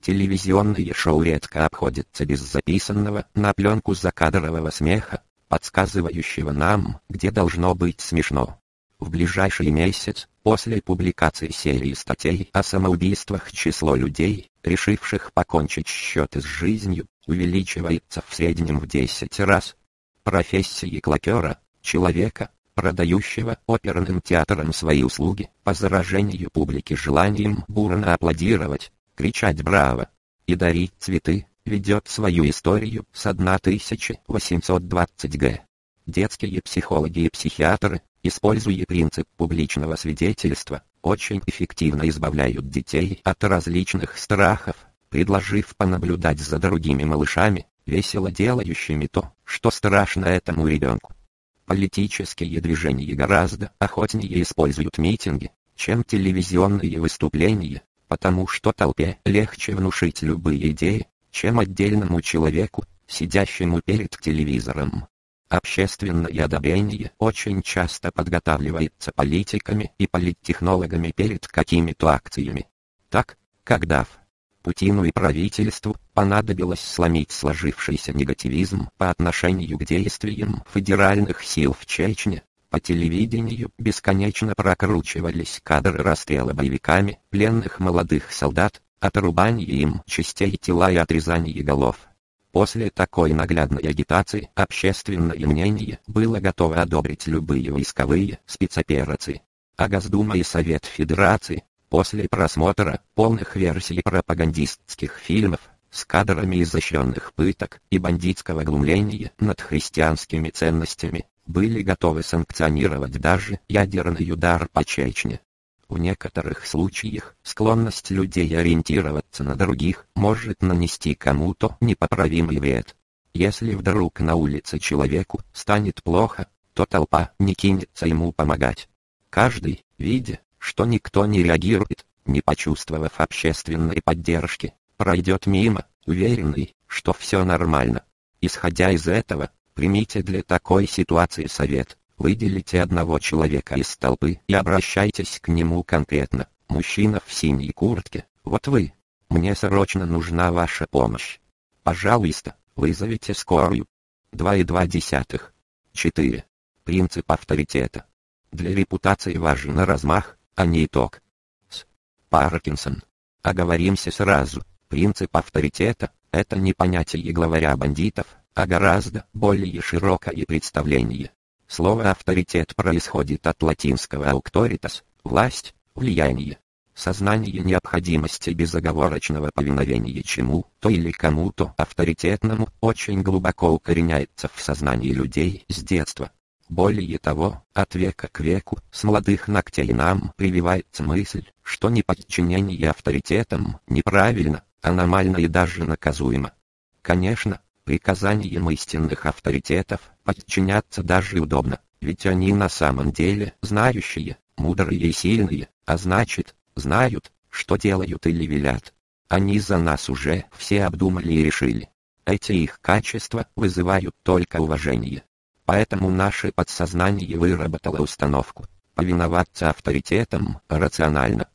Телевизионные шоу редко обходятся без записанного на пленку закадрового смеха, подсказывающего нам, где должно быть смешно. В ближайший месяц, после публикации серии статей о самоубийствах число людей, решивших покончить счеты с жизнью, увеличивается в среднем в 10 раз. Профессии клокера, человека, продающего оперным театрам свои услуги, по заражению публики желанием бурно аплодировать, кричать «Браво!» и дарить цветы, ведет свою историю с 1820 г. Детские психологи и психиатры, используя принцип публичного свидетельства, очень эффективно избавляют детей от различных страхов, предложив понаблюдать за другими малышами, весело делающими то, что страшно этому ребенку. Политические движения гораздо охотнее используют митинги, чем телевизионные выступления, потому что толпе легче внушить любые идеи, чем отдельному человеку, сидящему перед телевизором. Общественное одобрение очень часто подготавливается политиками и политтехнологами перед какими-то акциями. Так, когда в Путину и правительству понадобилось сломить сложившийся негативизм по отношению к действиям федеральных сил в Чечне, по телевидению бесконечно прокручивались кадры расстрела боевиками пленных молодых солдат, отрубания им частей тела и отрезания голов. После такой наглядной агитации общественное мнение было готово одобрить любые войсковые спецоперации. А Госдума и Совет Федерации, после просмотра полных версий пропагандистских фильмов, с кадрами изощренных пыток и бандитского глумления над христианскими ценностями, были готовы санкционировать даже ядерный удар по Чечне. В некоторых случаях склонность людей ориентироваться на других может нанести кому-то непоправимый вред. Если вдруг на улице человеку станет плохо, то толпа не кинется ему помогать. Каждый, видя, что никто не реагирует, не почувствовав общественной поддержки, пройдет мимо, уверенный, что все нормально. Исходя из этого, примите для такой ситуации совет. Выделите одного человека из толпы и обращайтесь к нему конкретно. Мужчина в синей куртке, вот вы. Мне срочно нужна ваша помощь. Пожалуйста, вызовите скорую. 2,2. 4. Принцип авторитета. Для репутации важен размах, а не итог. С. Паркинсон. Оговоримся сразу. Принцип авторитета – это не понятие главаря бандитов, а гораздо более широкое представление. Слово «авторитет» происходит от латинского «auctoritas» – власть, влияние. Сознание необходимости безоговорочного повиновения чему-то или кому-то авторитетному очень глубоко укореняется в сознании людей с детства. Более того, от века к веку, с молодых ногтей нам прививается мысль, что неподчинение авторитетам неправильно, аномально и даже наказуемо. Конечно, Приказаниям истинных авторитетов подчиняться даже удобно, ведь они на самом деле знающие, мудрые и сильные, а значит, знают, что делают или велят. Они за нас уже все обдумали и решили. Эти их качества вызывают только уважение. Поэтому наше подсознание выработало установку повиноваться авторитетам рационально.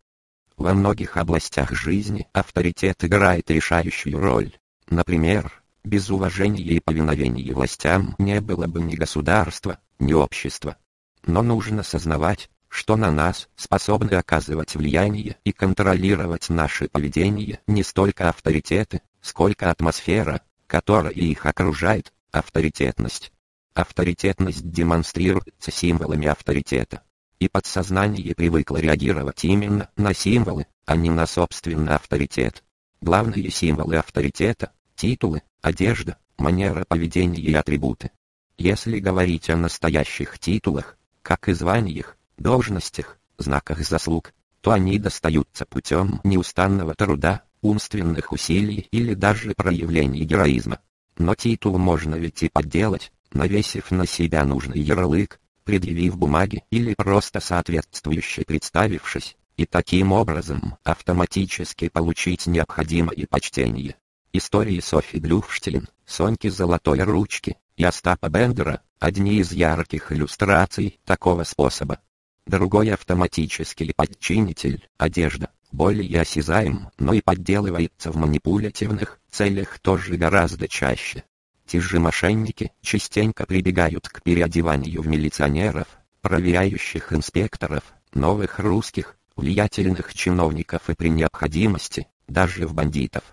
Во многих областях жизни авторитет играет решающую роль. Например, без уважения и повиновения властям не было бы ни государства, ни общества. Но нужно сознавать, что на нас способны оказывать влияние и контролировать наше поведение не столько авторитеты, сколько атмосфера, которая их окружает, авторитетность. Авторитетность демонстрируется символами авторитета. И подсознание привыкло реагировать именно на символы, а не на собственный авторитет. Главные символы авторитета – титулы, одежда, манера поведения и атрибуты. Если говорить о настоящих титулах, как и званиях, должностях, знаках заслуг, то они достаются путем неустанного труда, умственных усилий или даже проявлений героизма. Но титул можно ведь и подделать, навесив на себя нужный ярлык, предъявив бумаги или просто соответствующе представившись, и таким образом автоматически получить необходимое почтение. Истории Софи Блюфштейн, Соньки Золотой Ручки и Остапа Бендера – одни из ярких иллюстраций такого способа. Другой автоматический подчинитель, одежда, более осязаем, но и подделывается в манипулятивных целях тоже гораздо чаще. Те же мошенники частенько прибегают к переодеванию в милиционеров, проверяющих инспекторов, новых русских, влиятельных чиновников и при необходимости, даже в бандитов.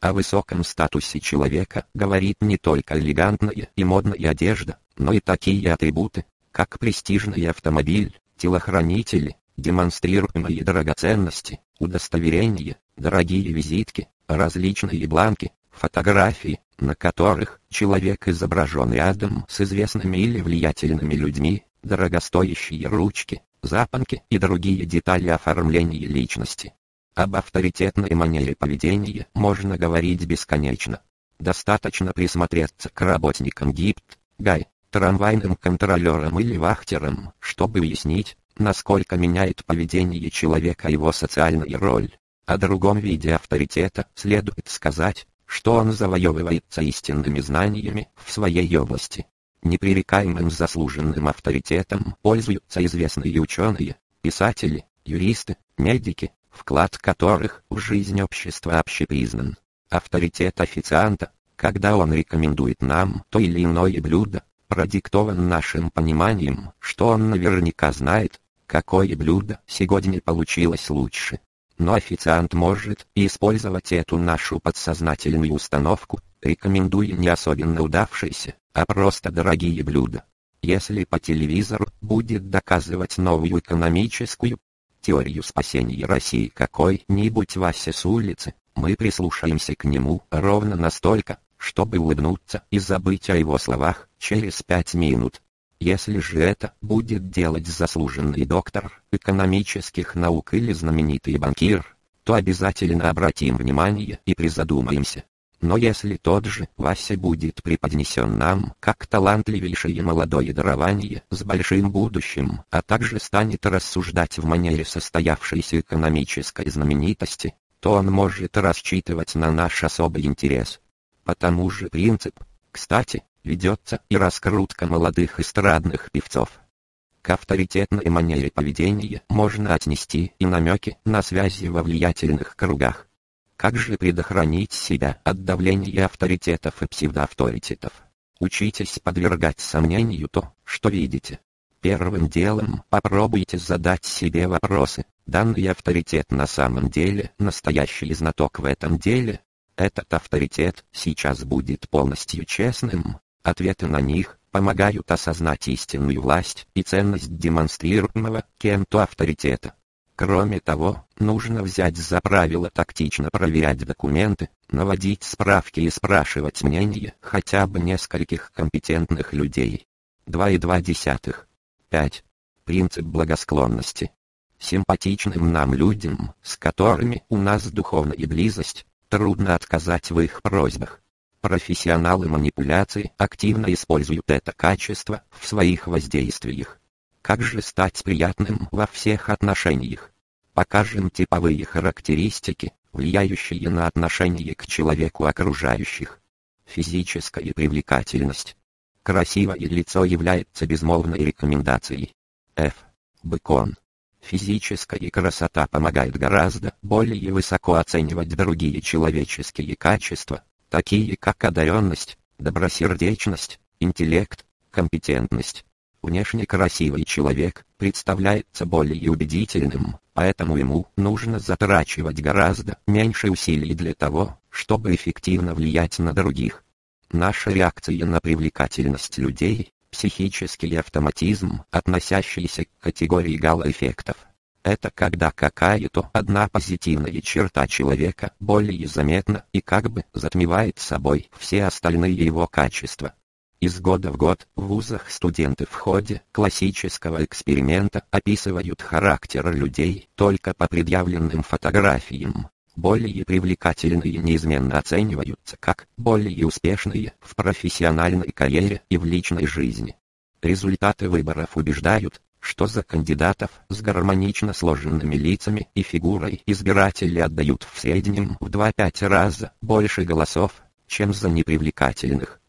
О высоком статусе человека говорит не только элегантная и модная одежда, но и такие атрибуты, как престижный автомобиль, телохранители, демонстрируемые драгоценности, удостоверения, дорогие визитки, различные бланки, фотографии, на которых человек изображен рядом с известными или влиятельными людьми, дорогостоящие ручки, запонки и другие детали оформления личности. Об авторитетной манере поведения можно говорить бесконечно. Достаточно присмотреться к работникам ГИПТ, ГАЙ, трамвайным контролерам или вахтерам, чтобы уяснить, насколько меняет поведение человека его социальная роль. О другом виде авторитета следует сказать, что он завоевывается истинными знаниями в своей области. Непререкаемым заслуженным авторитетом пользуются известные ученые, писатели, юристы, медики, вклад которых в жизнь общества общепризнан. Авторитет официанта, когда он рекомендует нам то или иное блюдо, продиктован нашим пониманием, что он наверняка знает, какое блюдо сегодня получилось лучше. Но официант может использовать эту нашу подсознательную установку, рекомендуя не особенно удавшиеся, а просто дорогие блюда. Если по телевизору будет доказывать новую экономическую теорию спасения России какой-нибудь Вася с улицы, мы прислушаемся к нему ровно настолько, чтобы улыбнуться и забыть о его словах через пять минут. Если же это будет делать заслуженный доктор экономических наук или знаменитый банкир, то обязательно обратим внимание и призадумаемся. Но если тот же Вася будет преподнесен нам как талантливейшее молодое дарование с большим будущим, а также станет рассуждать в манере состоявшейся экономической знаменитости, то он может рассчитывать на наш особый интерес. По тому же принцип, кстати, ведется и раскрутка молодых эстрадных певцов. К авторитетной манере поведения можно отнести и намеки на связи во влиятельных кругах. Как же предохранить себя от давления авторитетов и псевдоавторитетов? Учитесь подвергать сомнению то, что видите. Первым делом попробуйте задать себе вопросы. Данный авторитет на самом деле настоящий знаток в этом деле? Этот авторитет сейчас будет полностью честным, Ответы на них помогают осознать истинную власть и ценность демонстрируемого кем-то авторитета. Кроме того, нужно взять за правило тактично проверять документы, наводить справки и спрашивать мнение хотя бы нескольких компетентных людей. 2,2. 5. Принцип благосклонности. Симпатичным нам людям, с которыми у нас духовная близость, трудно отказать в их просьбах. Профессионалы манипуляции активно используют это качество в своих воздействиях. Как же стать приятным во всех отношениях? Покажем типовые характеристики, влияющие на отношение к человеку окружающих. Физическая привлекательность. Красивое лицо является безмолвной рекомендацией. F. Быкон. Физическая красота помогает гораздо более высоко оценивать другие человеческие качества, такие как одаренность, добросердечность, интеллект, компетентность. Внешне красивый человек представляется более убедительным, поэтому ему нужно затрачивать гораздо меньше усилий для того, чтобы эффективно влиять на других. Наша реакция на привлекательность людей – психический автоматизм, относящийся к категории гало-эффектов. Это когда какая-то одна позитивная черта человека более заметна и как бы затмевает собой все остальные его качества. Из года в год в вузах студенты в ходе классического эксперимента описывают характер людей только по предъявленным фотографиям. Более привлекательные неизменно оцениваются как более успешные в профессиональной карьере и в личной жизни. Результаты выборов убеждают, что за кандидатов с гармонично сложенными лицами и фигурой избиратели отдают в среднем в 2-5 раза больше голосов, чем за непривлекательных.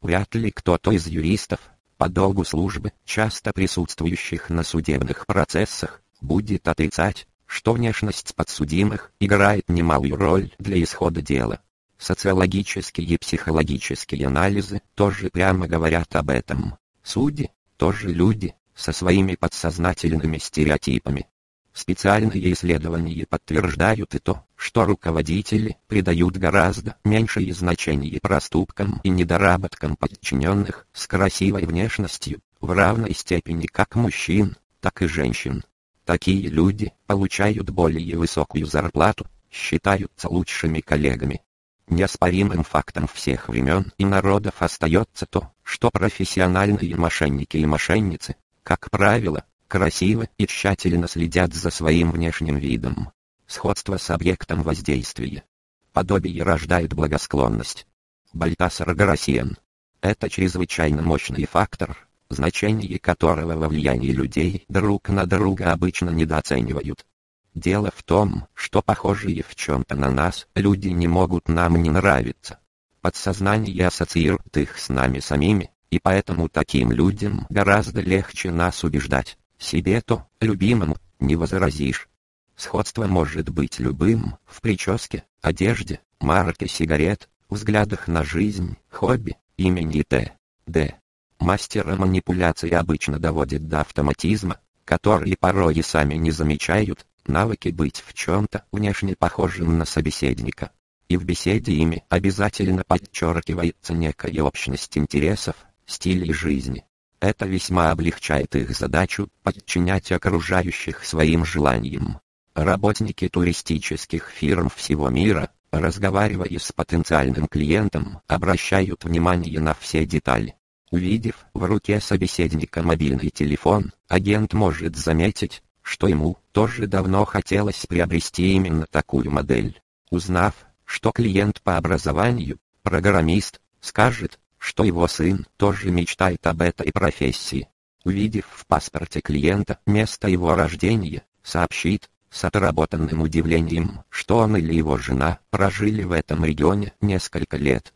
Вряд ли кто-то из юристов, по долгу службы, часто присутствующих на судебных процессах, будет отрицать, что внешность подсудимых играет немалую роль для исхода дела. Социологические и психологические анализы тоже прямо говорят об этом. Судьи – тоже люди, со своими подсознательными стереотипами. Специальные исследования подтверждают и то, что руководители придают гораздо меньшее значение проступкам и недоработкам подчиненных с красивой внешностью, в равной степени как мужчин, так и женщин. Такие люди получают более высокую зарплату, считаются лучшими коллегами. Неоспоримым фактом всех времен и народов остается то, что профессиональные мошенники и мошенницы, как правило, красивы и тщательно следят за своим внешним видом. Сходство с объектом воздействия. Подобие рождает благосклонность. Бальтасар Гарасиен. Это чрезвычайно мощный фактор, значение которого во влиянии людей друг на друга обычно недооценивают. Дело в том, что похожие в чем-то на нас люди не могут нам не нравиться. Подсознание ассоциирует их с нами самими, и поэтому таким людям гораздо легче нас убеждать. Себе то, любимому, не возразишь. Сходство может быть любым, в прическе, одежде, марке сигарет, взглядах на жизнь, хобби, имени Т. Д. Мастера манипуляции обычно доводит до автоматизма, который порой и сами не замечают, навыки быть в чем-то внешне похожим на собеседника. И в беседе ими обязательно подчеркивается некая общность интересов, стилей жизни. Это весьма облегчает их задачу подчинять окружающих своим желаниям. Работники туристических фирм всего мира, разговаривая с потенциальным клиентом, обращают внимание на все детали. Увидев в руке собеседника мобильный телефон, агент может заметить, что ему тоже давно хотелось приобрести именно такую модель. Узнав, что клиент по образованию, программист, скажет, что его сын тоже мечтает об этой профессии. Увидев в паспорте клиента место его рождения, сообщит, с отработанным удивлением, что он или его жена прожили в этом регионе несколько лет.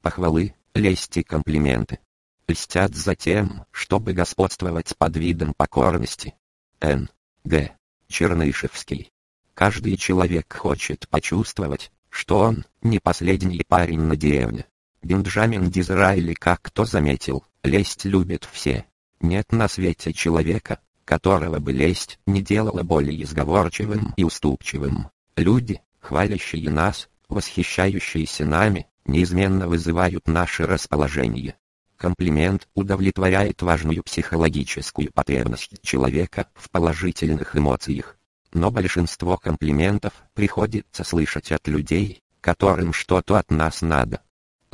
Похвалы, лесть и комплименты. Льстят за тем, чтобы господствовать под видом покорности. Н. Г. Чернышевский. Каждый человек хочет почувствовать, что он не последний парень на деревне. Бенджамин Дизраэли как кто заметил, лесть любят все. Нет на свете человека, которого бы лесть не делала более изговорчивым и уступчивым. Люди, хвалящие нас, восхищающиеся нами, неизменно вызывают наше расположение. Комплимент удовлетворяет важную психологическую потребность человека в положительных эмоциях. Но большинство комплиментов приходится слышать от людей, которым что-то от нас надо.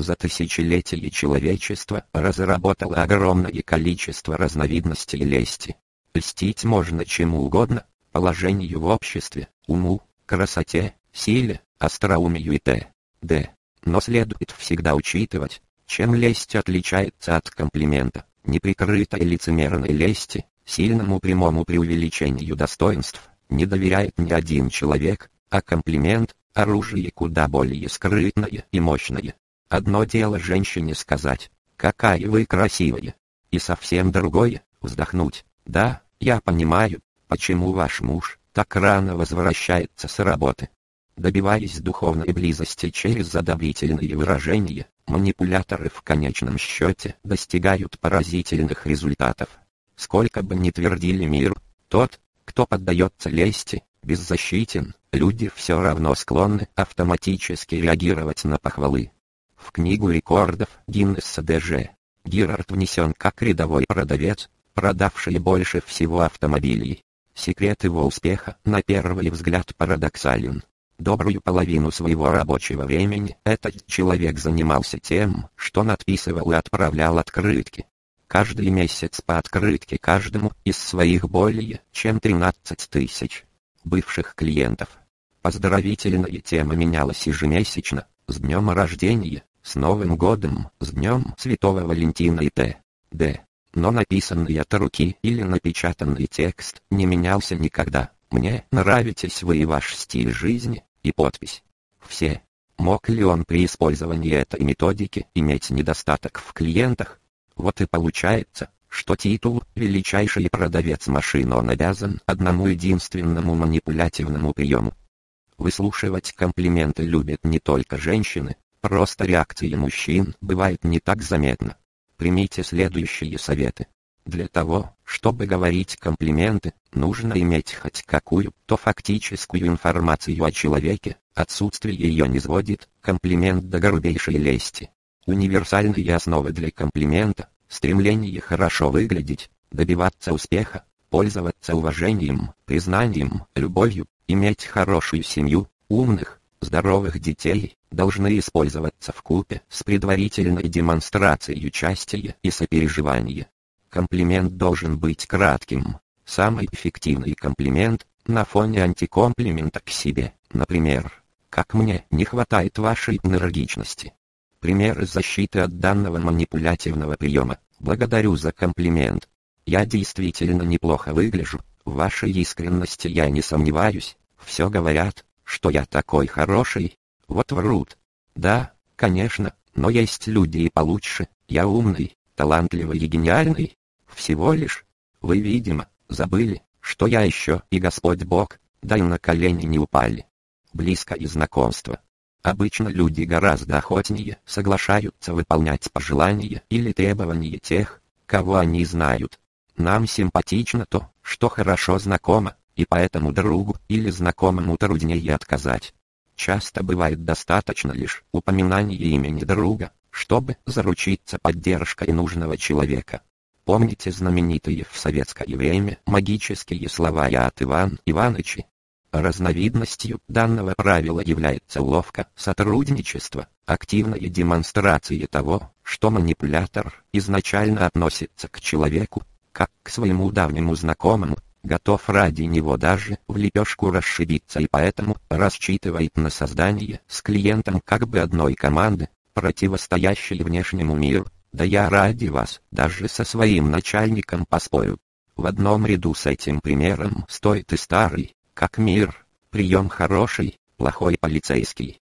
За тысячелетия человечество разработало огромное количество разновидностей лести. Льстить можно чему угодно, положению в обществе, уму, красоте, силе, остроумию и т.д. Но следует всегда учитывать, чем лесть отличается от комплимента, неприкрытой лицемерной лести, сильному прямому преувеличению достоинств, не доверяет ни один человек, а комплимент – оружие куда более скрытное и мощное. Одно дело женщине сказать, какая вы красивая, и совсем другое, вздохнуть, да, я понимаю, почему ваш муж так рано возвращается с работы. Добиваясь духовной близости через задобрительные выражения, манипуляторы в конечном счете достигают поразительных результатов. Сколько бы ни твердили мир, тот, кто поддается лести, беззащитен, люди все равно склонны автоматически реагировать на похвалы. В книгу рекордов Гиннесса ДЖ Гирард внесен как рядовой продавец, продавший больше всего автомобилей. Секрет его успеха на первый взгляд парадоксален. Добрую половину своего рабочего времени этот человек занимался тем, что надписывал и отправлял открытки. Каждый месяц по открытке каждому из своих более чем 13 тысяч бывших клиентов. Поздравительная тема менялась ежемесячно, с днем рождения, с Новым годом, с днем Святого Валентина и т.д. Но написанный от руки или напечатанный текст не менялся никогда. Мне нравитесь вы и ваш стиль жизни, и подпись. Все. Мог ли он при использовании этой методики иметь недостаток в клиентах? Вот и получается, что титул «величайший продавец машин» он обязан одному единственному манипулятивному приему. Выслушивать комплименты любят не только женщины, просто реакции мужчин бывает не так заметно. Примите следующие советы. Для того, чтобы говорить комплименты, нужно иметь хоть какую-то фактическую информацию о человеке, отсутствие ее не сводит, комплимент до грубейшей лести. Универсальные основы для комплимента, стремление хорошо выглядеть, добиваться успеха, пользоваться уважением, признанием, любовью, иметь хорошую семью, умных, здоровых детей, должны использоваться в купе с предварительной демонстрацией участия и сопереживания. Комплимент должен быть кратким. Самый эффективный комплимент на фоне антикомплимента к себе, например, «Как мне не хватает вашей энергичности». Примеры защиты от данного манипулятивного приема. Благодарю за комплимент. Я действительно неплохо выгляжу, в вашей искренности я не сомневаюсь. Все говорят, что я такой хороший. Вот врут. Да, конечно, но есть люди и получше. Я умный, талантливый и гениальный. Всего лишь. Вы, видимо, забыли, что я еще и Господь Бог, да и на колени не упали. Близко и знакомство. Обычно люди гораздо охотнее соглашаются выполнять пожелания или требования тех, кого они знают. Нам симпатично то, что хорошо знакомо, и поэтому другу или знакомому труднее отказать. Часто бывает достаточно лишь упоминания имени друга, чтобы заручиться поддержкой нужного человека. Помните знаменитые в советское время магические слова «Я от Иван Иванычи»? Разновидностью данного правила является уловка, сотрудничество, активная демонстрация того, что манипулятор изначально относится к человеку, как к своему давнему знакомому, готов ради него даже в лепешку расшибиться и поэтому рассчитывает на создание с клиентом как бы одной команды, противостоящей внешнему миру. Да я ради вас даже со своим начальником поспорю. В одном ряду с этим примером стоит и старый, как мир, прием хороший, плохой полицейский.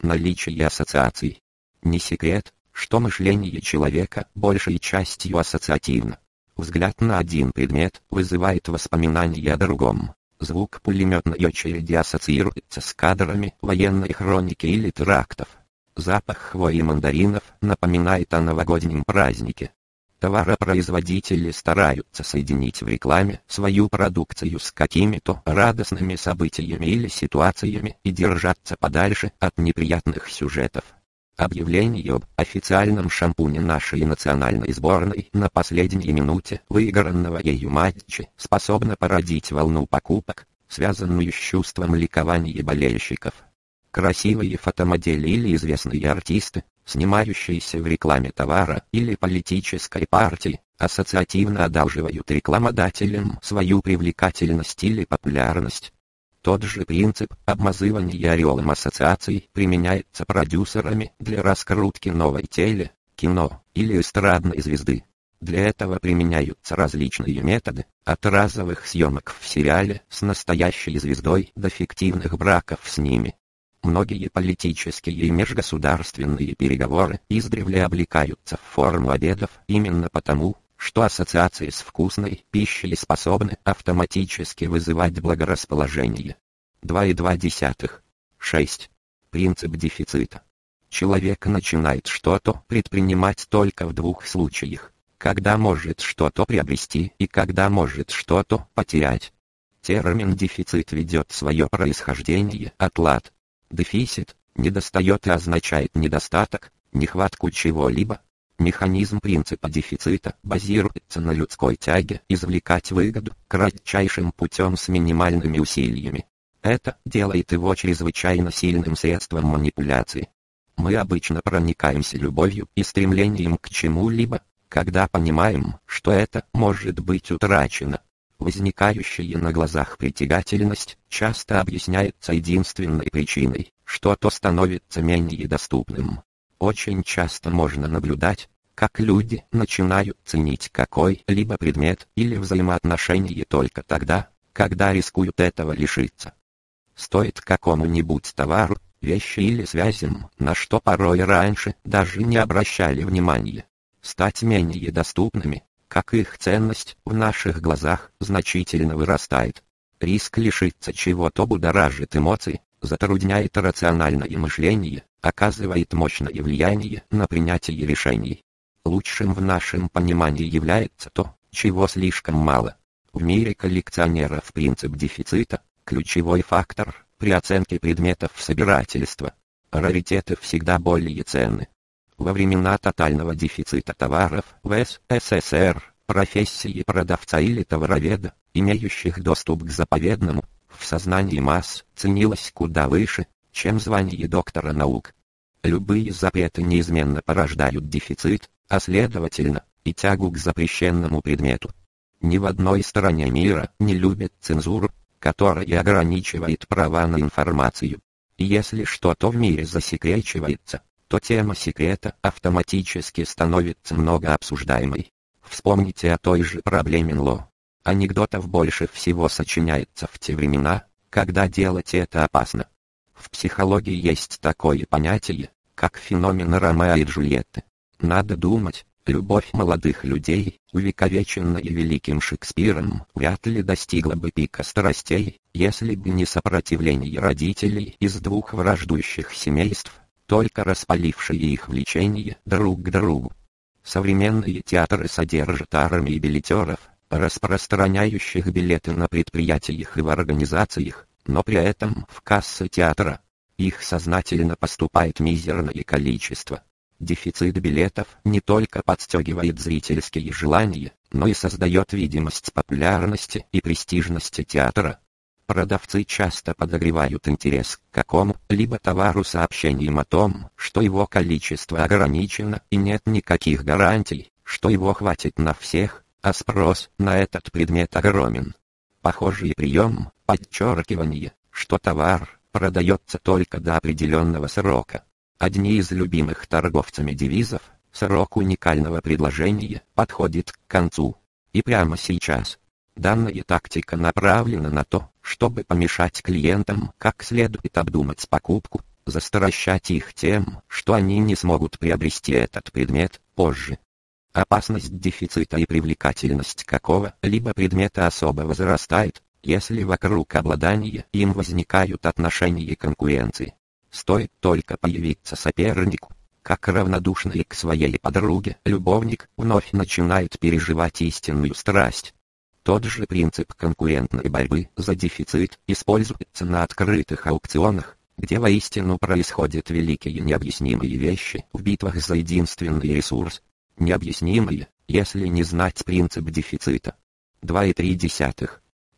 Наличие ассоциаций. Не секрет, что мышление человека большей частью ассоциативно. Взгляд на один предмет вызывает воспоминания о другом. Звук пулеметной очереди ассоциируется с кадрами военной хроники или трактов. Запах хвои мандаринов напоминает о новогоднем празднике. Товаропроизводители стараются соединить в рекламе свою продукцию с какими-то радостными событиями или ситуациями и держаться подальше от неприятных сюжетов. Объявление об официальном шампуне нашей национальной сборной на последней минуте выигранного ею матча способно породить волну покупок, связанную с чувством ликования болельщиков. Красивые фотомодели или известные артисты, снимающиеся в рекламе товара или политической партии, ассоциативно одалживают рекламодателям свою привлекательность или популярность. Тот же принцип обмазывания ореолом ассоциаций применяется продюсерами для раскрутки новой теле, кино или эстрадной звезды. Для этого применяются различные методы, от разовых съемок в сериале с настоящей звездой до фиктивных браков с ними. Многие политические и межгосударственные переговоры издревле облекаются в форму обедов именно потому, что ассоциации с вкусной пищей способны автоматически вызывать благорасположение. 2,2. 6. Принцип дефицита. Человек начинает что-то предпринимать только в двух случаях. Когда может что-то приобрести и когда может что-то потерять. Термин «дефицит» ведет свое происхождение от лад. Дефицит, недостает и означает недостаток, нехватку чего-либо, Механизм принципа дефицита базируется на людской тяге извлекать выгоду кратчайшим путем с минимальными усилиями. Это делает его чрезвычайно сильным средством манипуляции. Мы обычно проникаемся любовью и стремлением к чему-либо, когда понимаем, что это может быть утрачено. Возникающая на глазах притягательность часто объясняется единственной причиной, что то становится менее доступным. Очень часто можно наблюдать, как люди начинают ценить какой-либо предмет или взаимоотношение только тогда, когда рискуют этого лишиться. Стоит какому-нибудь товару, вещи или связям, на что порой раньше даже не обращали внимания, стать менее доступными, как их ценность в наших глазах значительно вырастает. Риск лишиться чего-то будоражит эмоции, затрудняет рациональное мышление, оказывает мощное влияние на принятие решений. Лучшим в нашем понимании является то, чего слишком мало. В мире коллекционеров принцип дефицита – ключевой фактор при оценке предметов собирательства. Раритеты всегда более ценны. Во времена тотального дефицита товаров в СССР профессии продавца или товароведа, имеющих доступ к заповедному, в сознании масс ценилось куда выше, чем звание доктора наук. Любые запреты неизменно порождают дефицит, а следовательно, и тягу к запрещенному предмету. Ни в одной стране мира не любят цензуру, которая ограничивает права на информацию. Если что-то в мире засекречивается, то тема секрета автоматически становится многообсуждаемой. Вспомните о той же проблеме НЛО. Анекдотов больше всего сочиняется в те времена, когда делать это опасно. В психологии есть такое понятие, как феномен Ромео и Джульетты. Надо думать, любовь молодых людей, увековеченная великим Шекспиром, вряд ли достигла бы пика страстей, если бы не сопротивление родителей из двух враждующих семейств, только распалившие их влечение друг к другу. Современные театры содержат армии билетеров, распространяющих билеты на предприятиях и в организациях, но при этом в кассы театра их сознательно поступает мизерное количество. Дефицит билетов не только подстегивает зрительские желания, но и создает видимость популярности и престижности театра. Продавцы часто подогревают интерес к какому-либо товару сообщением о том, что его количество ограничено и нет никаких гарантий, что его хватит на всех, а спрос на этот предмет огромен. Похожий прием – подчеркивание, что товар продается только до определенного срока. Одни из любимых торговцами девизов – срок уникального предложения подходит к концу. И прямо сейчас. Данная тактика направлена на то, чтобы помешать клиентам как следует обдумать покупку, застращать их тем, что они не смогут приобрести этот предмет позже. Опасность дефицита и привлекательность какого-либо предмета особо возрастает, если вокруг обладания им возникают отношения конкуренции. Стоит только появиться сопернику, как равнодушный к своей подруге любовник вновь начинает переживать истинную страсть. Тот же принцип конкурентной борьбы за дефицит используется на открытых аукционах, где воистину происходят великие необъяснимые вещи в битвах за единственный ресурс. Необъяснимые, если не знать принцип дефицита. 2,3.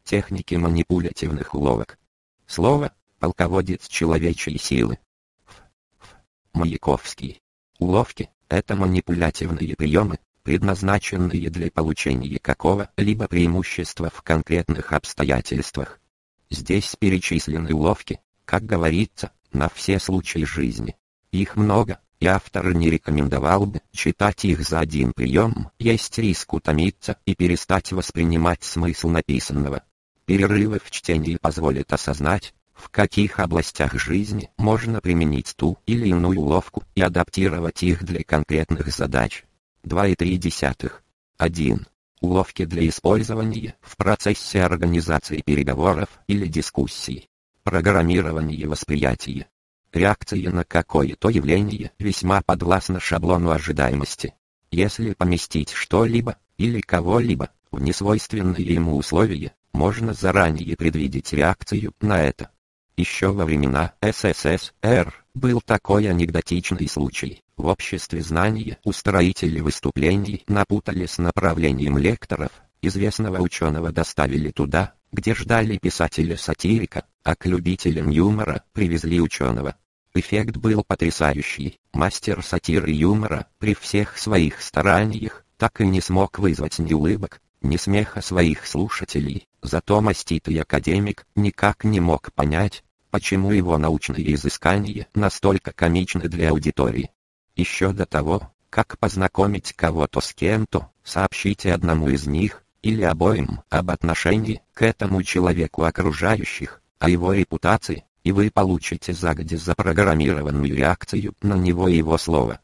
Техники манипулятивных уловок. Слово – полководец человечей силы. Ф. Ф. Маяковский. Уловки – это манипулятивные приемы, предназначенные для получения какого-либо преимущества в конкретных обстоятельствах. Здесь перечислены уловки, как говорится, на все случаи жизни. Их много, и автор не рекомендовал бы читать их за один прием, есть риск утомиться и перестать воспринимать смысл написанного. Перерывы в чтении позволят осознать, в каких областях жизни можно применить ту или иную уловку и адаптировать их для конкретных задач. 2,3. 1. Уловки для использования в процессе организации переговоров или дискуссий. Программирование восприятия. Реакция на какое-то явление весьма подвластна шаблону ожидаемости. Если поместить что-либо или кого-либо в несвойственные ему условия, можно заранее предвидеть реакцию на это. Еще во времена СССР был такой анекдотичный случай. В обществе знания устроители выступлений напутали с направлением лекторов. Известного ученого доставили туда, где ждали писателя-сатирика, а к любителям юмора привезли ученого. Эффект был потрясающий, мастер сатиры юмора, при всех своих стараниях, так и не смог вызвать ни улыбок, ни смеха своих слушателей, зато маститый академик никак не мог понять, почему его научные изыскания настолько комичны для аудитории. Еще до того, как познакомить кого-то с кем-то, сообщите одному из них, или обоим, об отношении к этому человеку окружающих, о его репутации, и вы получите загоди запрограммированную реакцию на него и его слово.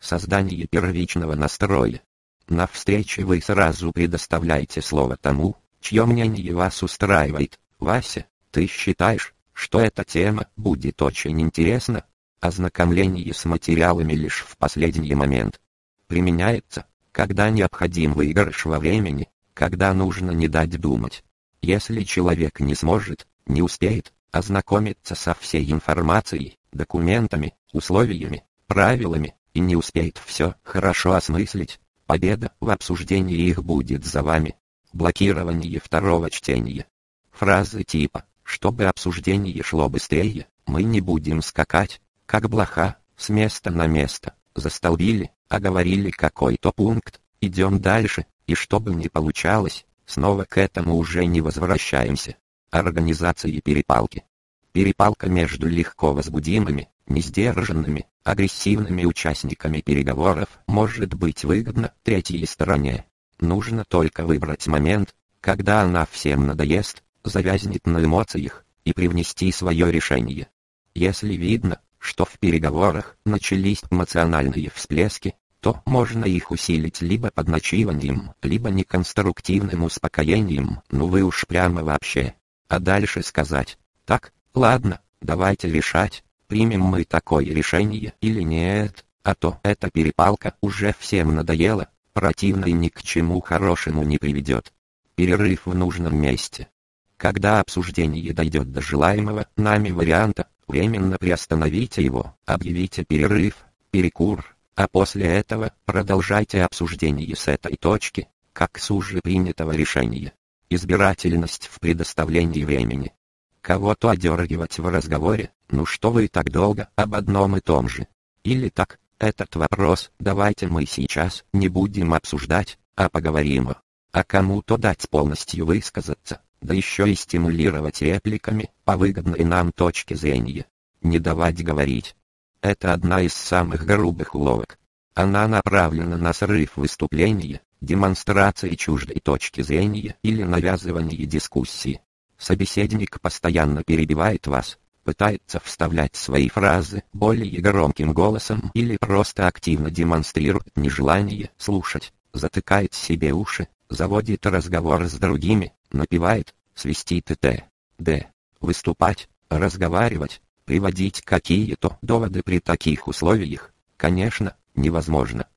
Создание первичного настроя. На встрече вы сразу предоставляете слово тому, чье мнение вас устраивает. Вася, ты считаешь, что эта тема будет очень интересна? Ознакомление с материалами лишь в последний момент. Применяется, когда необходим выигрыш во времени, когда нужно не дать думать. Если человек не сможет, не успеет, ознакомиться со всей информацией, документами, условиями, правилами, и не успеет все хорошо осмыслить, победа в обсуждении их будет за вами. Блокирование второго чтения. Фразы типа «чтобы обсуждение шло быстрее, мы не будем скакать», как блоха, с места на место, застолбили, оговорили какой-то пункт, идем дальше, и чтобы не получалось, снова к этому уже не возвращаемся. Организации перепалки. Перепалка между легко возбудимыми, несдержанными, агрессивными участниками переговоров может быть выгодна третьей стороне. Нужно только выбрать момент, когда она всем надоест, завязнет на эмоциях, и привнести свое решение. Если видно, что в переговорах начались эмоциональные всплески, то можно их усилить либо подночиванием, либо неконструктивным успокоением, ну вы уж прямо вообще. А дальше сказать, так, ладно, давайте решать, примем мы такое решение или нет, а то эта перепалка уже всем надоела, противно и ни к чему хорошему не приведет. Перерыв в нужном месте. Когда обсуждение дойдет до желаемого нами варианта, временно приостановите его, объявите перерыв, перекур, а после этого продолжайте обсуждение с этой точки, как с уже принятого решения. Избирательность в предоставлении времени. Кого-то одергивать в разговоре, ну что вы так долго об одном и том же. Или так, этот вопрос давайте мы сейчас не будем обсуждать, а поговорим. А кому-то дать полностью высказаться, да еще и стимулировать репликами по выгодной нам точке зрения. Не давать говорить. Это одна из самых грубых уловок. Она направлена на срыв выступления, демонстрации чуждой точки зрения или навязывание дискуссии. Собеседник постоянно перебивает вас, пытается вставлять свои фразы более громким голосом или просто активно демонстрирует нежелание слушать, затыкает себе уши, заводит разговор с другими, напевает, свистит и т.д. Выступать, разговаривать, Приводить какие-то доводы при таких условиях, конечно, невозможно.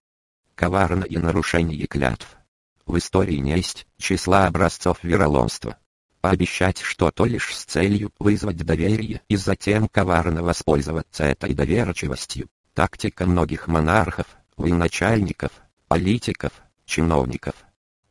Коварное нарушение клятв. В истории не есть числа образцов вероломства. Пообещать что-то лишь с целью вызвать доверие и затем коварно воспользоваться этой доверчивостью. Тактика многих монархов, военачальников, политиков, чиновников.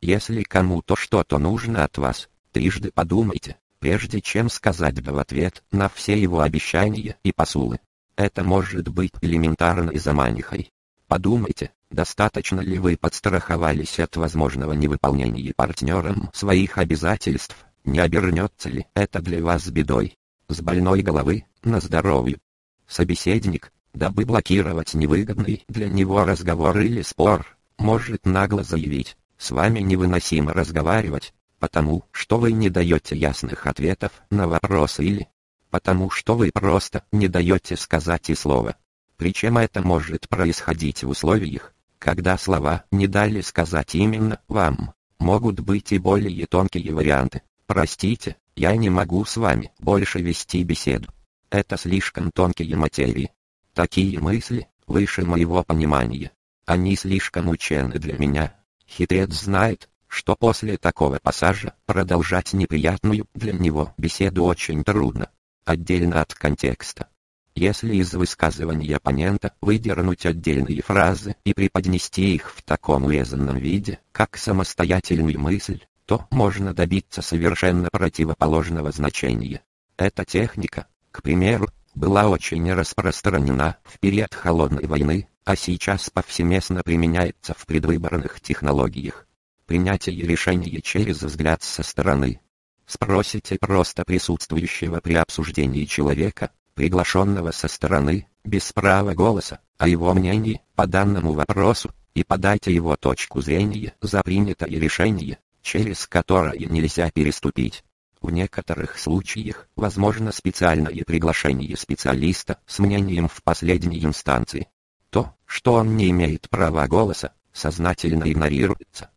Если кому-то что-то нужно от вас, трижды подумайте, прежде чем сказать «да» в ответ на все его обещания и посулы. Это может быть элементарной заманихой. Подумайте, достаточно ли вы подстраховались от возможного невыполнения партнером своих обязательств, не обернется ли это для вас бедой. С больной головы, на здоровье. Собеседник, дабы блокировать невыгодный для него разговор или спор, может нагло заявить, с вами невыносимо разговаривать, потому что вы не даете ясных ответов на вопросы или потому что вы просто не даете сказать и слова. Причем это может происходить в условиях, когда слова не дали сказать именно вам. Могут быть и более тонкие варианты. Простите, я не могу с вами больше вести беседу. Это слишком тонкие материи. Такие мысли, выше моего понимания. Они слишком учены для меня. Хитрец знает, что после такого пассажа продолжать неприятную для него беседу очень трудно, отдельно от контекста. Если из высказывания оппонента выдернуть отдельные фразы и преподнести их в таком урезанном виде, как самостоятельную мысль, то можно добиться совершенно противоположного значения. Эта техника, к примеру, была очень распространена в период Холодной войны, а сейчас повсеместно применяется в предвыборных технологиях. Принятие решения через взгляд со стороны. Спросите просто присутствующего при обсуждении человека, приглашенного со стороны, без права голоса, о его мнении по данному вопросу, и подайте его точку зрения за принятое решение, через которое нельзя переступить. В некоторых случаях возможно специальное приглашение специалиста с мнением в последней инстанции. То, что он не имеет права голоса, сознательно игнорируется.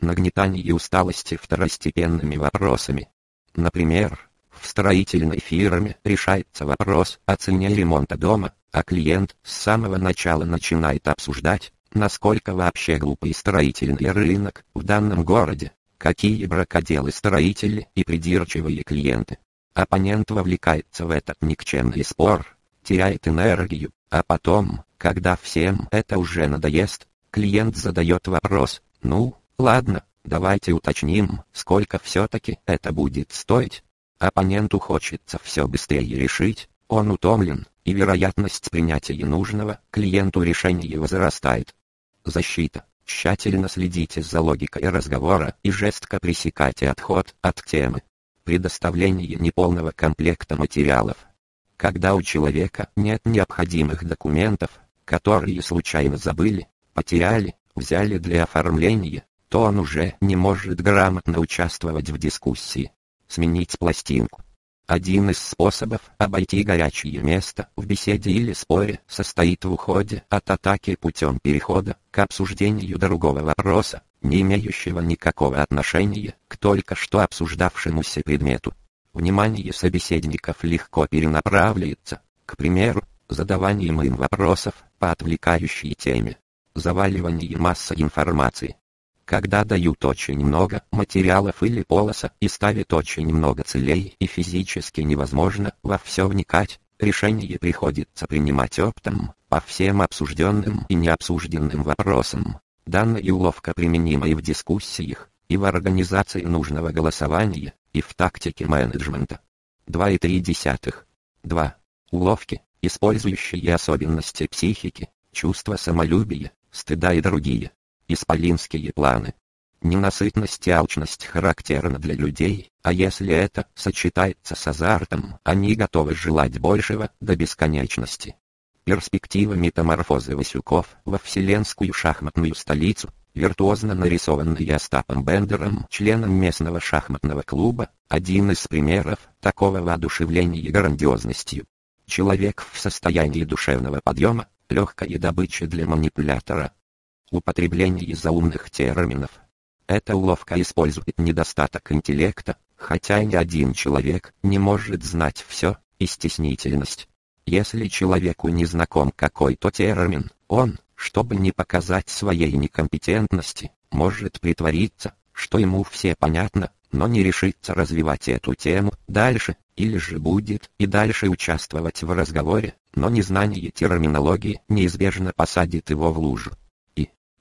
Нагнетание усталости второстепенными вопросами. Например, в строительной фирме решается вопрос о цене ремонта дома, а клиент с самого начала начинает обсуждать, насколько вообще глупый строительный рынок в данном городе, какие бракоделы-строители и придирчивые клиенты. Оппонент вовлекается в этот никчемный спор, теряет энергию, а потом, когда всем это уже надоест, клиент задает вопрос, ну, ладно, давайте уточним, сколько все-таки это будет стоить. Оппоненту хочется все быстрее решить, он утомлен, и вероятность принятия нужного клиенту решения возрастает. Защита. Тщательно следите за логикой разговора и жестко пресекайте отход от темы. Предоставление неполного комплекта материалов. Когда у человека нет необходимых документов, которые случайно забыли, потеряли, взяли для оформления, то он уже не может грамотно участвовать в дискуссии. Сменить пластинку. Один из способов обойти горячее место в беседе или споре состоит в уходе от атаки путем перехода к обсуждению другого вопроса, не имеющего никакого отношения к только что обсуждавшемуся предмету. Внимание собеседников легко перенаправляется, к примеру, задаванием им вопросов по отвлекающей теме, заваливание массы информации, когда дают очень много материалов или полоса и ставят очень много целей и физически невозможно во все вникать, решение приходится принимать оптом, по всем обсужденным и необсужденным вопросам. Данная уловка применима и в дискуссиях, и в организации нужного голосования, и в тактике менеджмента. 2,3. 2. Уловки, использующие особенности психики, чувства самолюбия, стыда и другие. Исполинские планы. Ненасытность и алчность характерны для людей, а если это сочетается с азартом, они готовы желать большего до бесконечности. Перспектива метаморфозы Васюков во вселенскую шахматную столицу, виртуозно нарисованный Остапом Бендером, членом местного шахматного клуба, один из примеров такого воодушевления грандиозностью. Человек в состоянии душевного подъема, легкая добыча для манипулятора, употребление заумных терминов. Эта уловка использует недостаток интеллекта, хотя ни один человек не может знать все, и стеснительность. Если человеку не знаком какой-то термин, он, чтобы не показать своей некомпетентности, может притвориться, что ему все понятно, но не решится развивать эту тему дальше, или же будет и дальше участвовать в разговоре, но незнание терминологии неизбежно посадит его в лужу.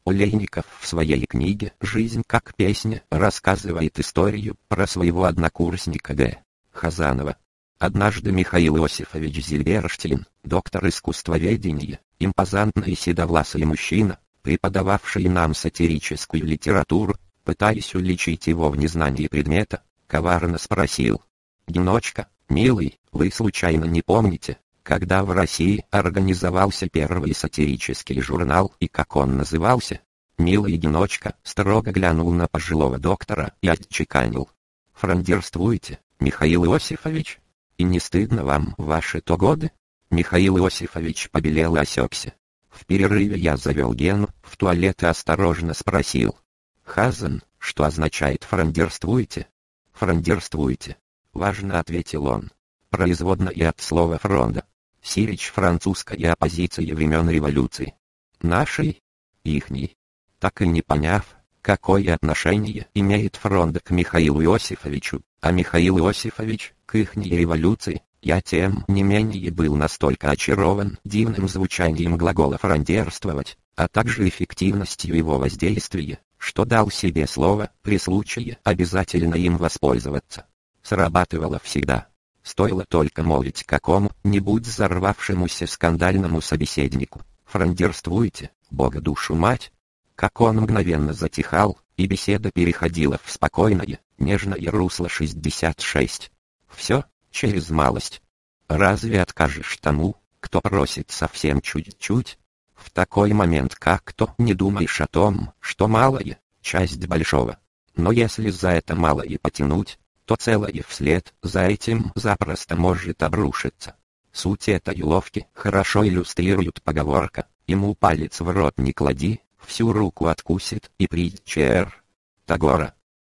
Олейников в своей книге «Жизнь как песня» рассказывает историю про своего однокурсника Г. Хазанова. Однажды Михаил Иосифович Зильберштейн, доктор искусствоведения, импозантный седовласый мужчина, преподававший нам сатирическую литературу, пытаясь уличить его в незнании предмета, коварно спросил. «Геночка, милый, вы случайно не помните, когда в России организовался первый сатирический журнал и как он назывался. Милый одиночка строго глянул на пожилого доктора и отчеканил. «Фрондерствуете, Михаил Иосифович? И не стыдно вам ваши-то годы?» Михаил Иосифович побелел и осекся. В перерыве я завел Гену в туалет и осторожно спросил. «Хазан, что означает фрондерствуете?» «Фрондерствуете», — важно ответил он. Производно и от слова фронда. Сирич французской оппозиции времен революции. Нашей? Ихней. Так и не поняв, какое отношение имеет фронт к Михаилу Иосифовичу, а Михаил Иосифович к ихней революции, я тем не менее был настолько очарован дивным звучанием глагола «фрондерствовать», а также эффективностью его воздействия, что дал себе слово при случае обязательно им воспользоваться. Срабатывало всегда. Стоило только молить какому-нибудь взорвавшемуся скандальному собеседнику. Фрондерствуйте, Бога душу мать. Как он мгновенно затихал, и беседа переходила в спокойное, нежное русло 66. Все, через малость. Разве откажешь тому, кто просит совсем чуть-чуть? В такой момент как-то не думаешь о том, что малое — часть большого. Но если за это малое потянуть, то целое вслед за этим запросто может обрушиться. Суть этой уловки хорошо иллюстрирует поговорка «Ему палец в рот не клади, всю руку откусит» и притчер. Тагора.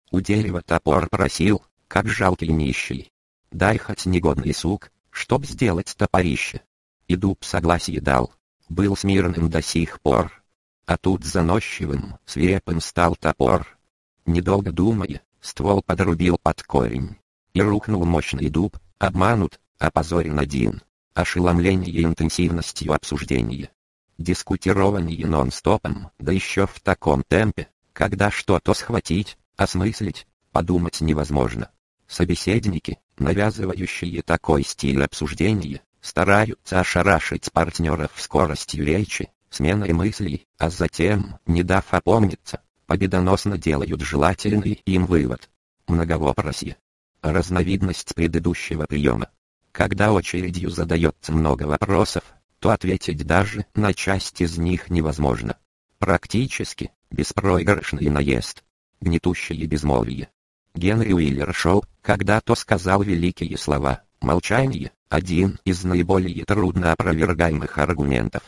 У дерева топор просил, как жалкий нищий. Дай хоть негодный сук, чтоб сделать топорище. И дуб согласие дал, был смирным до сих пор. А тут заносчивым, свирепым стал топор. Недолго думая, ствол подрубил под корень. И рухнул мощный дуб, обманут, опозорен один. Ошеломление интенсивностью обсуждения. Дискутирование нон-стопом, да еще в таком темпе, когда что-то схватить, осмыслить, подумать невозможно. Собеседники, навязывающие такой стиль обсуждения, стараются ошарашить партнеров скоростью речи, сменой мыслей, а затем, не дав опомниться, победоносно делают желательный им вывод. Многовопросье. Разновидность предыдущего приема. Когда очередью задается много вопросов, то ответить даже на часть из них невозможно. Практически, беспроигрышный наезд. Гнетущее безмолвие. Генри Уиллер Шоу когда-то сказал великие слова «Молчание, один из наиболее трудно опровергаемых аргументов.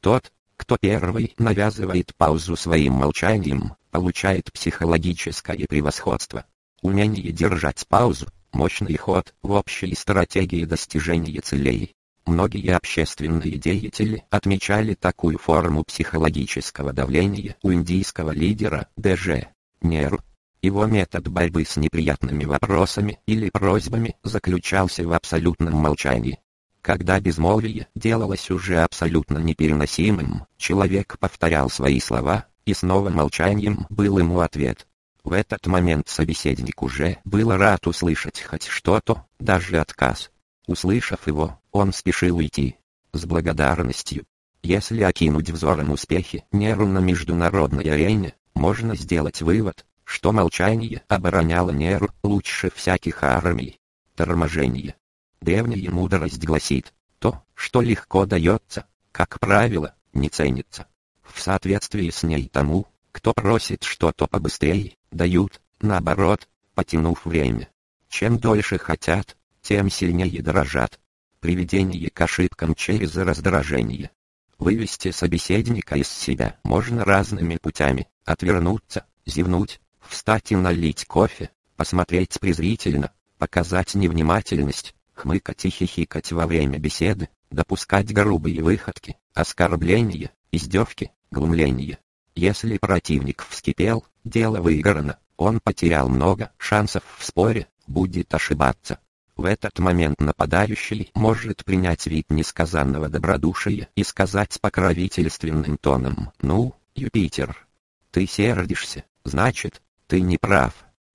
Тот, кто первый навязывает паузу своим молчанием, получает психологическое превосходство. Умение держать паузу – мощный ход в общей стратегии достижения целей. Многие общественные деятели отмечали такую форму психологического давления у индийского лидера ДЖ Неру. Его метод борьбы с неприятными вопросами или просьбами заключался в абсолютном молчании. Когда безмолвие делалось уже абсолютно непереносимым, человек повторял свои слова, и снова молчанием был ему ответ. В этот момент собеседник уже был рад услышать хоть что-то, даже отказ. Услышав его, он спешил уйти. С благодарностью. Если окинуть взором успехи Неру на международной арене, можно сделать вывод, что молчание обороняло Неру лучше всяких армий. Торможение. Древняя мудрость гласит, то, что легко дается, как правило, не ценится. В соответствии с ней тому, кто просит что-то побыстрее, дают, наоборот, потянув время. Чем дольше хотят, тем сильнее дорожат. Приведение к ошибкам через раздражение. Вывести собеседника из себя можно разными путями, отвернуться, зевнуть, Встать и налить кофе, посмотреть презрительно, показать невнимательность, хмыкать и хихикать во время беседы, допускать грубые выходки, оскорбления, издевки, глумления. Если противник вскипел, дело выиграно, он потерял много шансов в споре, будет ошибаться. В этот момент нападающий может принять вид несказанного добродушия и сказать покровительственным тоном «Ну, Юпитер, ты сердишься, значит, ты не прав.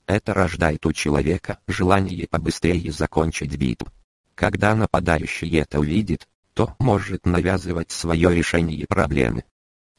Это рождает у человека желание побыстрее закончить битву. Когда нападающий это увидит, то может навязывать свое решение проблемы.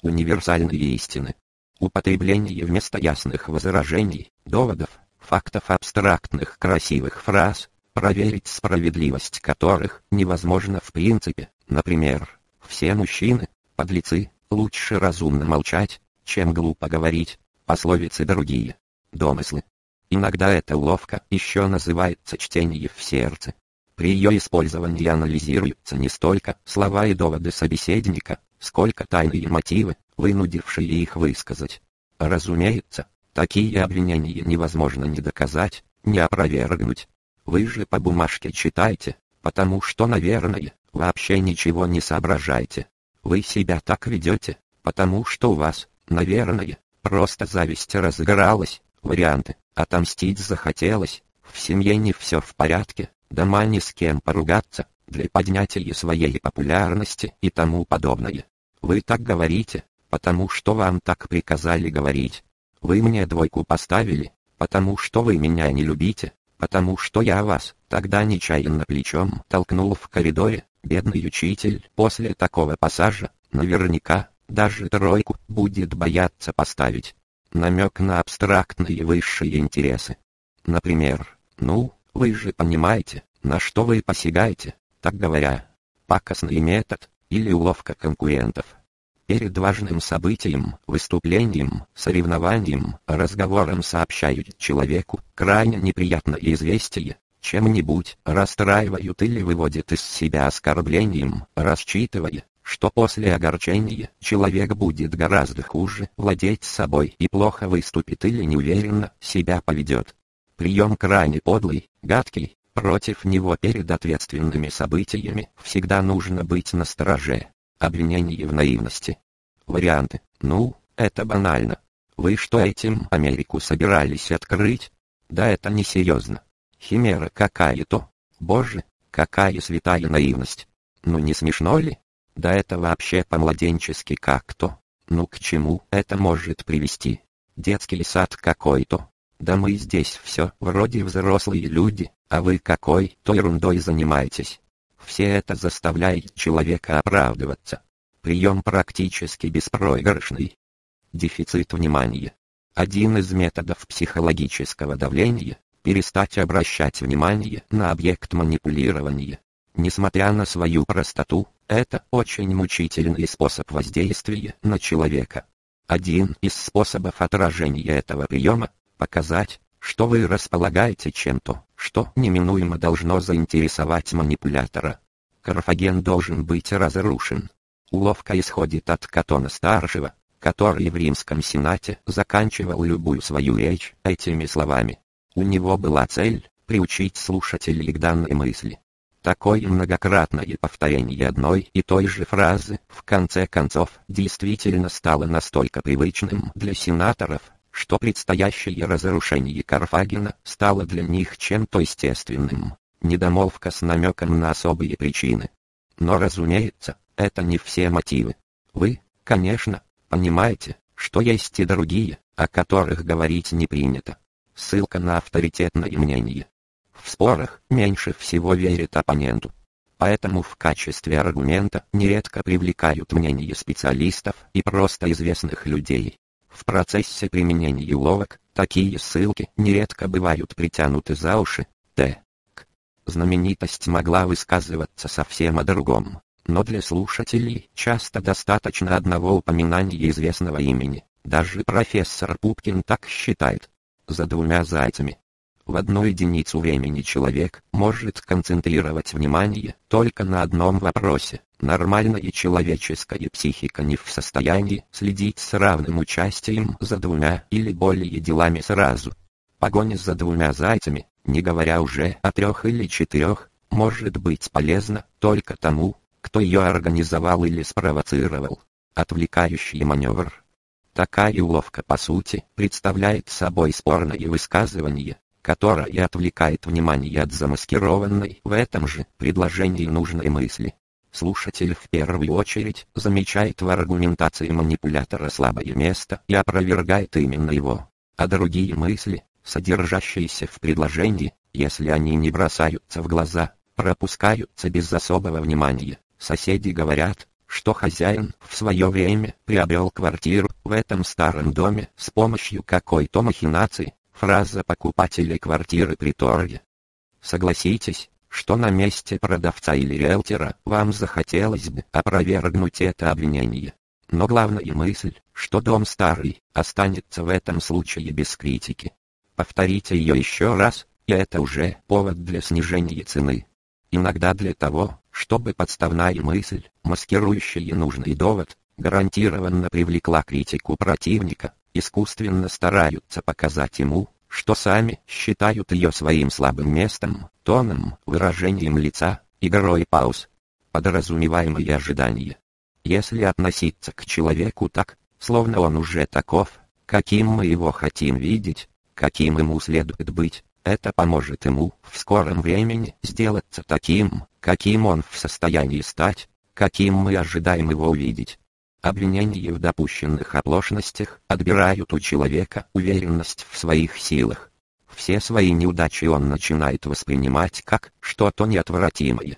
Универсальные истины. Употребление вместо ясных возражений, доводов, фактов абстрактных красивых фраз, проверить справедливость которых невозможно в принципе. Например, все мужчины, подлецы, лучше разумно молчать, чем глупо говорить, пословицы другие. Домыслы. Иногда эта уловка еще называется чтение в сердце. При ее использовании анализируются не столько слова и доводы собеседника, сколько тайные мотивы, вынудившие их высказать. Разумеется, такие обвинения невозможно ни доказать, ни опровергнуть. Вы же по бумажке читайте, потому что, наверное, вообще ничего не соображаете. Вы себя так ведете, потому что у вас, наверное, Просто зависть разыгралась. Варианты. Отомстить захотелось. В семье не все в порядке. Дома ни с кем поругаться. Для поднятия своей популярности и тому подобное. Вы так говорите, потому что вам так приказали говорить. Вы мне двойку поставили, потому что вы меня не любите, потому что я вас, тогда нечаянно плечом толкнул в коридоре, бедный учитель после такого пассажа, наверняка, даже тройку будет бояться поставить. Намек на абстрактные высшие интересы. Например, ну, вы же понимаете, на что вы посягаете, так говоря. Пакостный метод, или уловка конкурентов. Перед важным событием, выступлением, соревнованием, разговором сообщают человеку крайне неприятное известие, чем-нибудь расстраивают или выводят из себя оскорблением, рассчитывая, что после огорчения человек будет гораздо хуже владеть собой и плохо выступит или неуверенно себя поведет. Прием крайне подлый, гадкий, против него перед ответственными событиями всегда нужно быть настороже. Обвинение в наивности. Варианты. Ну, это банально. Вы что этим Америку собирались открыть? Да это не серьезно. Химера какая-то. Боже, какая святая наивность. Ну не смешно ли? Да это вообще по-младенчески как-то. Ну к чему это может привести? Детский сад какой-то. Да мы здесь все вроде взрослые люди, а вы какой-то ерундой занимаетесь. Все это заставляет человека оправдываться. Прием практически беспроигрышный. Дефицит внимания. Один из методов психологического давления – перестать обращать внимание на объект манипулирования. Несмотря на свою простоту, это очень мучительный способ воздействия на человека. Один из способов отражения этого приема показать, что вы располагаете чем-то, что неминуемо должно заинтересовать манипулятора. Карфаген должен быть разрушен. Уловка исходит от Катона-старшего, который в римском сенате заканчивал любую свою речь этими словами. У него была цель – приучить слушателей к данной мысли. Такое многократное повторение одной и той же фразы, в конце концов, действительно стало настолько привычным для сенаторов, что предстоящее разрушение Карфагена стало для них чем-то естественным, недомолвка с намеком на особые причины. Но разумеется, это не все мотивы. Вы, конечно, понимаете, что есть и другие, о которых говорить не принято. Ссылка на авторитетное мнение. В спорах меньше всего верит оппоненту. Поэтому в качестве аргумента нередко привлекают мнение специалистов и просто известных людей. В процессе применения уловок, такие ссылки нередко бывают притянуты за уши. Т. Знаменитость могла высказываться совсем о другом, но для слушателей часто достаточно одного упоминания известного имени. Даже профессор Пупкин так считает. За двумя зайцами, в одну единицу времени человек может концентрировать внимание только на одном вопросе. Нормальная человеческая психика не в состоянии следить с равным участием за двумя или более делами сразу. Погоня за двумя зайцами, не говоря уже о трех или четырех, может быть полезна только тому, кто ее организовал или спровоцировал. Отвлекающий маневр. Такая уловка по сути представляет собой спорное высказывание, которая отвлекает внимание от замаскированной в этом же предложении нужной мысли. Слушатель в первую очередь замечает в аргументации манипулятора слабое место и опровергает именно его, а другие мысли, содержащиеся в предложении, если они не бросаются в глаза, пропускаются без особого внимания. Соседи говорят, что хозяин в свое время приобрел квартиру в этом старом доме с помощью какой-то махинации, Фраза покупателя квартиры при торге. Согласитесь, что на месте продавца или риэлтора вам захотелось бы опровергнуть это обвинение. Но главная мысль, что дом старый, останется в этом случае без критики. Повторите ее еще раз, и это уже повод для снижения цены. Иногда для того, чтобы подставная мысль, маскирующая нужный довод, гарантированно привлекла критику противника, искусственно стараются показать ему, что сами считают ее своим слабым местом, тоном, выражением лица, игрой пауз. Подразумеваемые ожидания. Если относиться к человеку так, словно он уже таков, каким мы его хотим видеть, каким ему следует быть, это поможет ему в скором времени сделаться таким, каким он в состоянии стать, каким мы ожидаем его увидеть. Обвинения в допущенных оплошностях отбирают у человека уверенность в своих силах. Все свои неудачи он начинает воспринимать как что-то неотвратимое.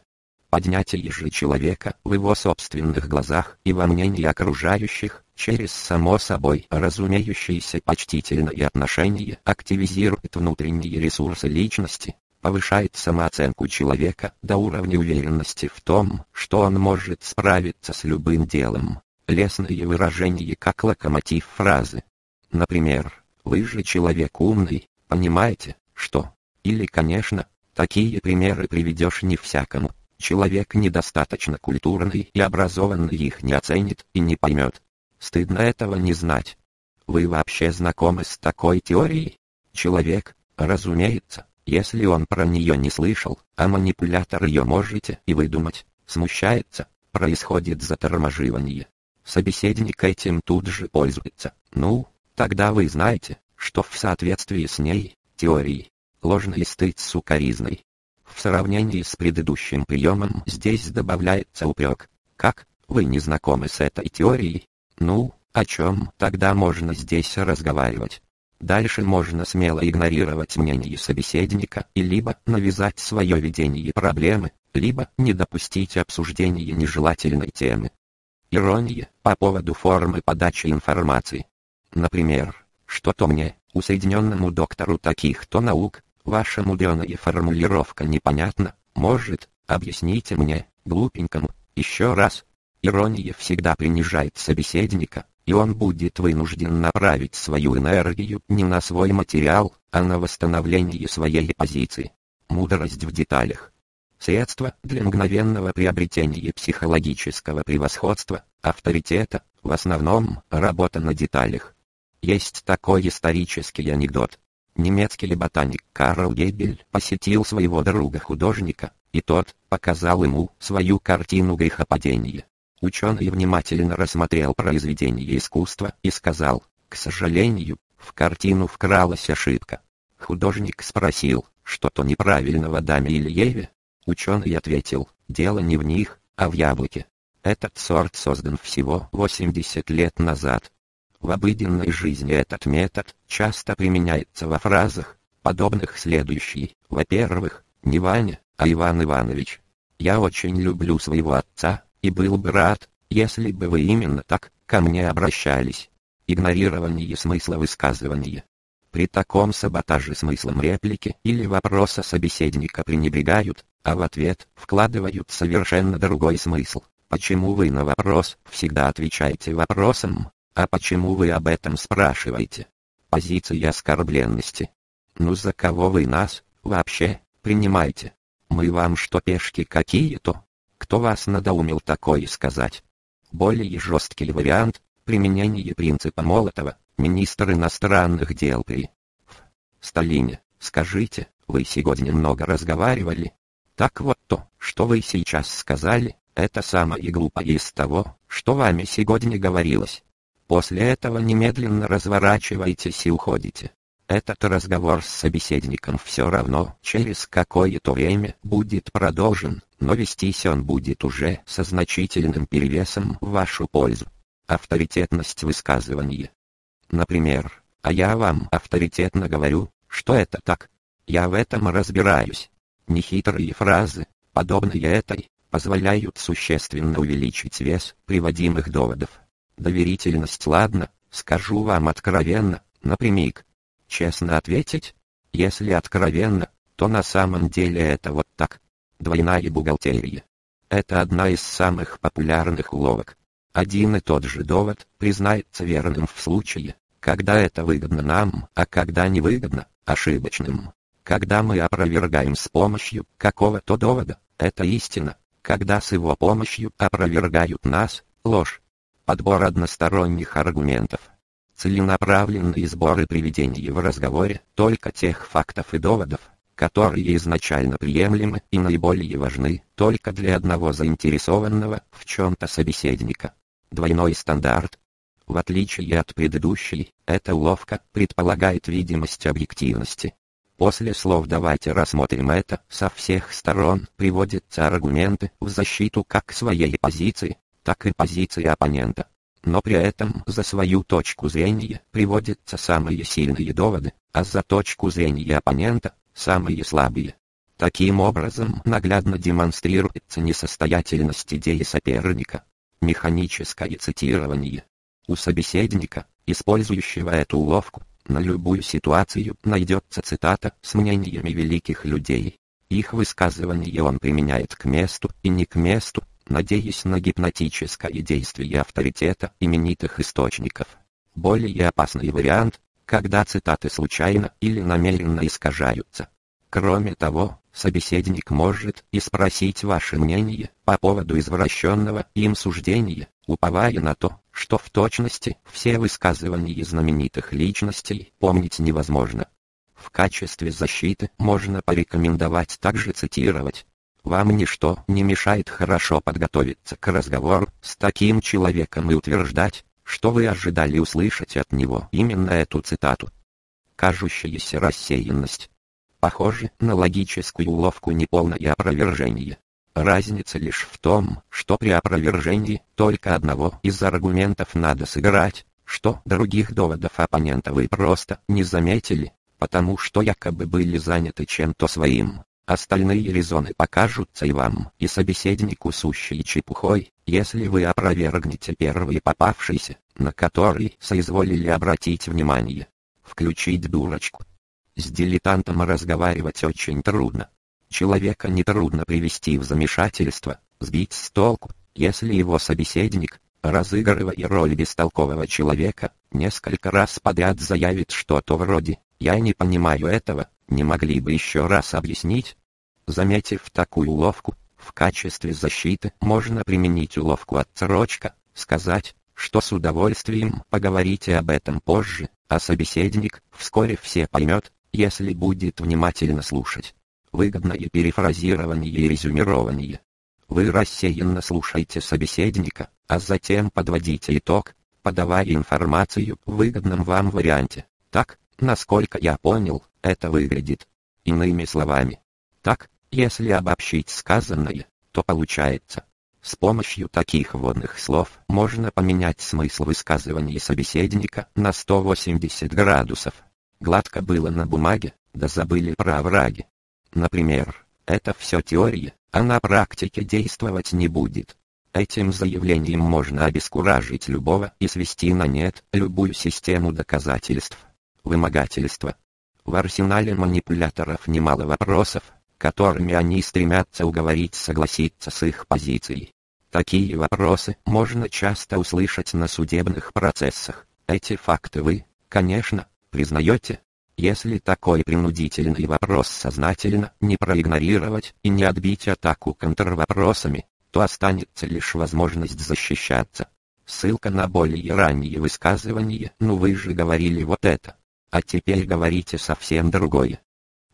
Поднятие же человека в его собственных глазах и во мнении окружающих, через само собой разумеющееся почтительное отношение активизирует внутренние ресурсы личности, повышает самооценку человека до уровня уверенности в том, что он может справиться с любым делом. Лесные выражения как локомотив фразы. Например, «Вы же человек умный, понимаете, что?» Или, конечно, такие примеры приведешь не всякому. Человек недостаточно культурный и образованный их не оценит и не поймет. Стыдно этого не знать. Вы вообще знакомы с такой теорией? Человек, разумеется, если он про нее не слышал, а манипулятор ее можете и выдумать, смущается, происходит заторможивание. Собеседник этим тут же пользуется. Ну, тогда вы знаете, что в соответствии с ней, теорией, ложный стыд с укоризной. В сравнении с предыдущим приемом здесь добавляется упрек. Как, вы не знакомы с этой теорией? Ну, о чем тогда можно здесь разговаривать? Дальше можно смело игнорировать мнение собеседника и либо навязать свое видение проблемы, либо не допустить обсуждения нежелательной темы. Ирония по поводу формы подачи информации. Например, что-то мне, усоединенному доктору таких-то наук, ваша мудреная формулировка непонятна, может, объясните мне, глупенькому, еще раз. Ирония всегда принижает собеседника, и он будет вынужден направить свою энергию не на свой материал, а на восстановление своей позиции. Мудрость в деталях. Средство для мгновенного приобретения психологического превосходства, авторитета, в основном, работа на деталях. Есть такой исторический анекдот. Немецкий ботаник Карл Гебель посетил своего друга-художника, и тот показал ему свою картину грехопадения. Ученый внимательно рассмотрел произведение искусства и сказал, к сожалению, в картину вкралась ошибка. Художник спросил, что-то неправильно в Адаме или Еве? Ученый ответил, дело не в них, а в яблоке. Этот сорт создан всего 80 лет назад. В обыденной жизни этот метод часто применяется во фразах, подобных следующей. Во-первых, не Ваня, а Иван Иванович. Я очень люблю своего отца, и был бы рад, если бы вы именно так ко мне обращались. Игнорирование смысла высказывания. При таком саботаже смыслом реплики или вопроса собеседника пренебрегают, а в ответ вкладывают совершенно другой смысл. Почему вы на вопрос всегда отвечаете вопросом, а почему вы об этом спрашиваете? Позиция оскорбленности. Ну за кого вы нас, вообще, принимаете? Мы вам что пешки какие-то? Кто вас надоумил такое сказать? Более жесткий вариант – применение принципа Молотова, министр иностранных дел при в Сталине. Скажите, вы сегодня много разговаривали? Так вот то, что вы сейчас сказали, это самое глупое из того, что вами сегодня говорилось. После этого немедленно разворачивайтесь и уходите. Этот разговор с собеседником все равно через какое-то время будет продолжен, но вестись он будет уже со значительным перевесом в вашу пользу. Авторитетность высказывания. Например, а я вам авторитетно говорю, что это так. Я в этом разбираюсь. Нехитрые фразы, подобные этой, позволяют существенно увеличить вес приводимых доводов. Доверительность ладно, скажу вам откровенно, напрямик, Честно ответить? Если откровенно, то на самом деле это вот так. Двойная бухгалтерия. Это одна из самых популярных уловок. Один и тот же довод признается верным в случае, когда это выгодно нам, а когда невыгодно, ошибочным. Когда мы опровергаем с помощью какого-то довода, это истина. Когда с его помощью опровергают нас, ложь. Подбор односторонних аргументов целенаправленные сборы приведений в разговоре только тех фактов и доводов, которые изначально приемлемы и наиболее важны только для одного заинтересованного в чем-то собеседника. Двойной стандарт. В отличие от предыдущей, эта уловка предполагает видимость объективности. После слов «давайте рассмотрим это» со всех сторон приводятся аргументы в защиту как своей позиции, так и позиции оппонента. но при этом за свою точку зрения приводятся самые сильные доводы, а за точку зрения оппонента – самые слабые. Таким образом наглядно демонстрируется несостоятельность идеи соперника. Механическое цитирование. У собеседника, использующего эту уловку, на любую ситуацию найдется цитата с мнениями великих людей. Их высказывания он применяет к месту и не к месту, надеясь на гипнотическое действие авторитета именитых источников. Более опасный вариант, когда цитаты случайно или намеренно искажаются. Кроме того, собеседник может и спросить ваше мнение по поводу извращенного им суждения, уповая на то, что в точности все высказывания знаменитых личностей помнить невозможно. В качестве защиты можно порекомендовать также цитировать. Вам ничто не мешает хорошо подготовиться к разговору с таким человеком и утверждать, что вы ожидали услышать от него именно эту цитату. Кажущаяся рассеянность. Похоже на логическую уловку неполное опровержение. Разница лишь в том, что при опровержении только одного из аргументов надо сыграть, что других доводов оппонента вы просто не заметили, потому что якобы были заняты чем-то своим. Остальные резоны покажутся и вам, и собеседнику сущей чепухой, если вы опровергнете первый попавшийся, на который соизволили обратить внимание. Включить дурочку. С дилетантом разговаривать очень трудно, Человека нетрудно привести в замешательство, сбить с толку, если его собеседник, разыгрывая роль бестолкового человека, несколько раз подряд заявит что-то вроде «Я не понимаю этого, не могли бы еще раз объяснить?» Заметив такую уловку, в качестве защиты можно применить уловку отсрочка, сказать, что с удовольствием поговорите об этом позже, а собеседник вскоре все поймет, если будет внимательно слушать выгодное перефразирование и резюмирование. Вы рассеянно слушаете собеседника, а затем подводите итог, подавая информацию в выгодном вам варианте. Так, насколько я понял, это выглядит. Иными словами. Так, если обобщить сказанное, то получается. С помощью таких вводных слов можно поменять смысл высказывания собеседника на 180 градусов. Гладко было на бумаге, да забыли про овраги. Например, это все теория, а на практике действовать не будет. Этим заявлением можно обескуражить любого и свести на нет любую систему доказательств. Вымогательство. В арсенале манипуляторов немало вопросов, которыми они стремятся уговорить согласиться с их позицией. Такие вопросы можно часто услышать на судебных процессах. Эти факты вы, конечно, признаете, если такой принудительный вопрос сознательно не проигнорировать и не отбить атаку контрвопросами, то останется лишь возможность защищаться. Ссылка на более ранние высказывания «ну вы же говорили вот это, а теперь говорите совсем другое».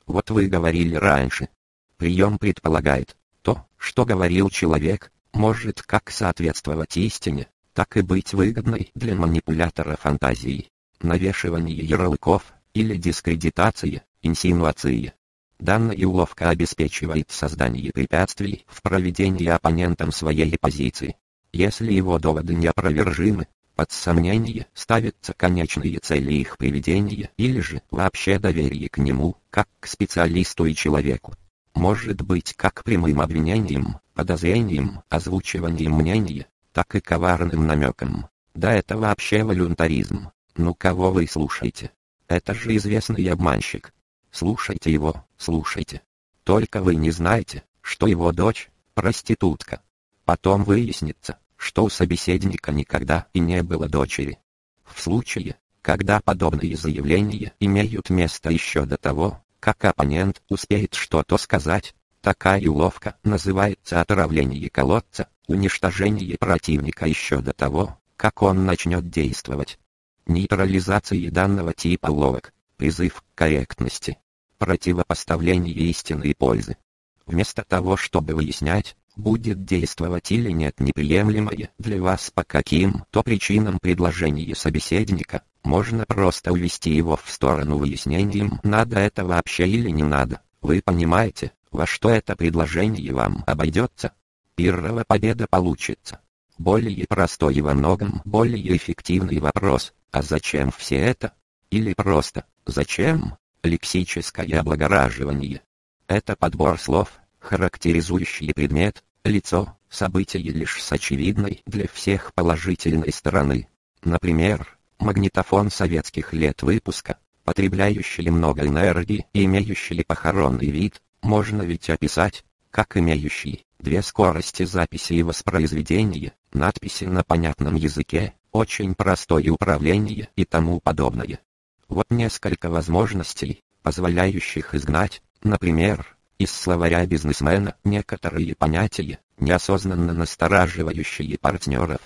Вот вы говорили раньше. Прием предполагает, то, что говорил человек, может как соответствовать истине, так и быть выгодной для манипулятора фантазией. Навешивание ярлыков, или дискредитация, инсинуация. Данная уловка обеспечивает создание препятствий в проведении оппонентом своей позиции. Если его доводы неопровержимы, под сомнение ставятся конечные цели их приведения или же вообще доверие к нему, как к специалисту и человеку. Может быть как прямым обвинением, подозрением, озвучиванием мнения, так и коварным намеком. Да это вообще волюнтаризм. Ну кого вы слушаете? Это же известный обманщик. Слушайте его, слушайте. Только вы не знаете, что его дочь – проститутка. Потом выяснится, что у собеседника никогда и не было дочери. В случае, когда подобные заявления имеют место еще до того, как оппонент успеет что-то сказать, такая уловка называется отравление колодца, уничтожение противника еще до того, как он начнет действовать нейтрализации данного типа уловок, призыв к корректности, противопоставление истины и пользы. Вместо того, чтобы выяснять, будет действовать или нет неприемлемое для вас по каким-то причинам предложение собеседника, можно просто увести его в сторону выяснением, надо это вообще или не надо. Вы понимаете, во что это предложение вам обойдется? Первая победа получится. Более простой и во многом более эффективный вопрос, а зачем все это? Или просто, зачем? Лексическое облагораживание. Это подбор слов, характеризующие предмет, лицо, событие лишь с очевидной для всех положительной стороны. Например, магнитофон советских лет выпуска, потребляющий много энергии и имеющий похоронный вид, можно ведь описать, как имеющий две скорости записи и воспроизведения, надписи на понятном языке, очень простое управление и тому подобное. Вот несколько возможностей, позволяющих изгнать, например, из словаря бизнесмена некоторые понятия, неосознанно настораживающие партнеров.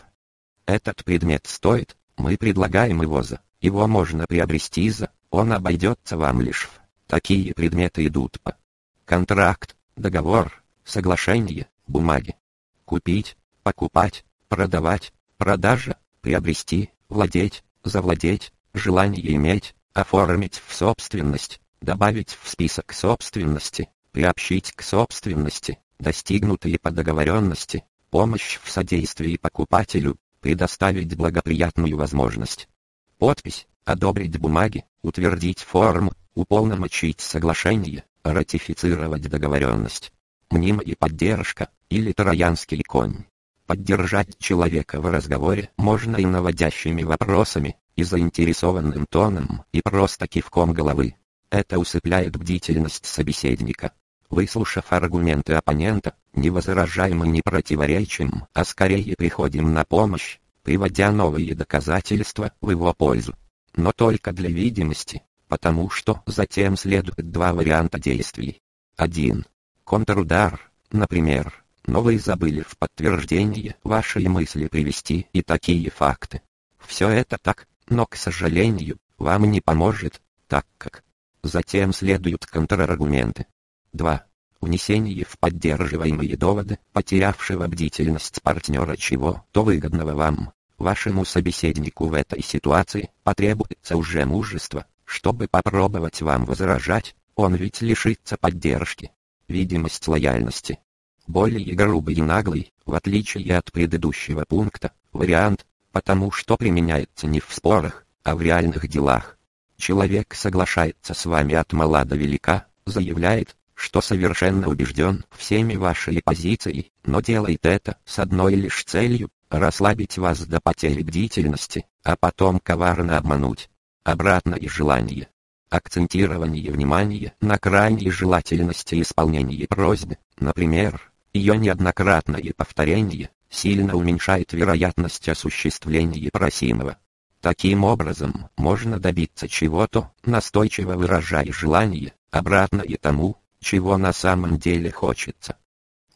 Этот предмет стоит, мы предлагаем его за, его можно приобрести за, он обойдется вам лишь в. Такие предметы идут по. Контракт, договор, соглашение, бумаги. Купить, покупать, продавать, продажа, приобрести, владеть, завладеть, желание иметь, оформить в собственность, добавить в список собственности, приобщить к собственности, достигнутые по договоренности, помощь в содействии покупателю, предоставить благоприятную возможность. Подпись, одобрить бумаги, утвердить форму, уполномочить соглашение, ратифицировать договоренность. Мнимая поддержка, или троянский конь. Поддержать человека в разговоре можно и наводящими вопросами, и заинтересованным тоном, и просто кивком головы. Это усыпляет бдительность собеседника. Выслушав аргументы оппонента, не возражаем и не противоречим, а скорее приходим на помощь, приводя новые доказательства в его пользу. Но только для видимости, потому что затем следует два варианта действий. 1. Контрудар, например, но вы забыли в подтверждение вашей мысли привести и такие факты. Все это так, но, к сожалению, вам не поможет, так как затем следуют контраргументы. 2. Внесение в поддерживаемые доводы, потерявшего бдительность партнера чего-то выгодного вам, вашему собеседнику в этой ситуации, потребуется уже мужество, чтобы попробовать вам возражать, он ведь лишится поддержки. Видимость лояльности, более грубый и наглый, в отличие от предыдущего пункта, вариант, потому что применяется не в спорах, а в реальных делах. Человек соглашается с вами от мала до велика, заявляет, что совершенно убежден всеми вашей позицией, но делает это с одной лишь целью – расслабить вас до потери бдительности, а потом коварно обмануть. Обратное желание. Акцентирование внимания на крайней желательности исполнения просьбы, например, ее неоднократное повторение сильно уменьшает вероятность осуществления просимого. Таким образом, можно добиться чего-то, настойчиво выражая желание, обратное тому, чего на самом деле хочется.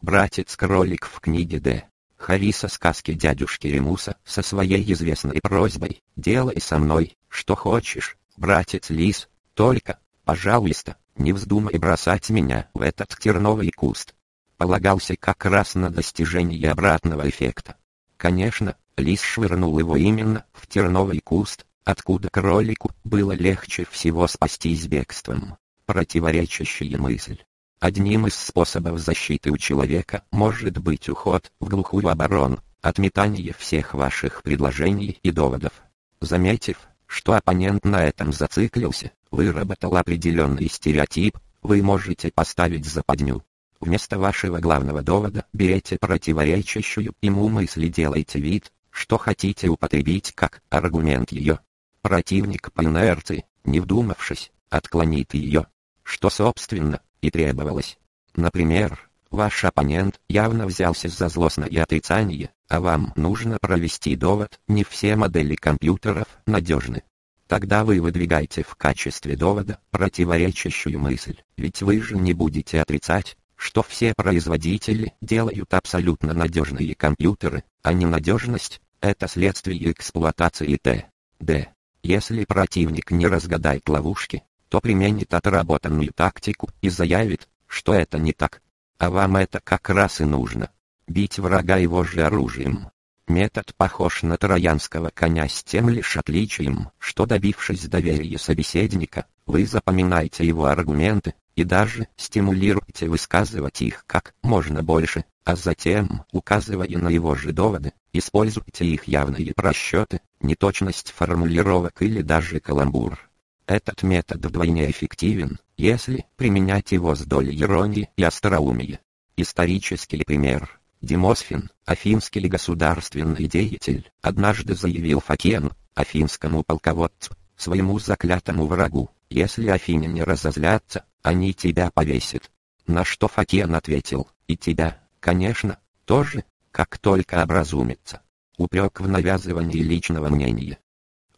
Братец-кролик в книге Д. Хариса сказки дядюшки Ремуса со своей известной просьбой «Делай со мной, что хочешь, братец-лис, только, пожалуйста, не вздумай бросать меня в этот терновый куст» полагался как раз на достижение обратного эффекта. Конечно, лис швырнул его именно в терновый куст, откуда кролику было легче всего спастись бегством. Противоречащая мысль. Одним из способов защиты у человека может быть уход в глухую оборону, отметание всех ваших предложений и доводов. Заметив, что оппонент на этом зациклился, выработал определенный стереотип, вы можете поставить западню, Вместо вашего главного довода берете противоречащую ему мысль и делайте вид, что хотите употребить как аргумент ее. Противник по инерции, не вдумавшись, отклонит ее. Что собственно, и требовалось. Например, ваш оппонент явно взялся за злостное отрицание, а вам нужно провести довод, не все модели компьютеров надежны. Тогда вы выдвигаете в качестве довода противоречащую мысль, ведь вы же не будете отрицать, что все производители делают абсолютно надежные компьютеры, а ненадежность – это следствие эксплуатации Т. Д. Если противник не разгадает ловушки, то применит отработанную тактику и заявит, что это не так. А вам это как раз и нужно. Бить врага его же оружием. Метод похож на троянского коня с тем лишь отличием, что добившись доверия собеседника, вы запоминаете его аргументы, и даже стимулируйте высказывать их как можно больше, а затем, указывая на его же доводы, используйте их явные просчеты, неточность формулировок или даже каламбур. Этот метод вдвойне эффективен, если применять его с долей иронии и остроумия. Исторический пример. Демосфин, афинский государственный деятель, однажды заявил Факену, афинскому полководцу, своему заклятому врагу, если афиняне разозлятся, они тебя повесят. На что Факен ответил, и тебя, конечно, тоже, как только образумится. Упрек в навязывании личного мнения.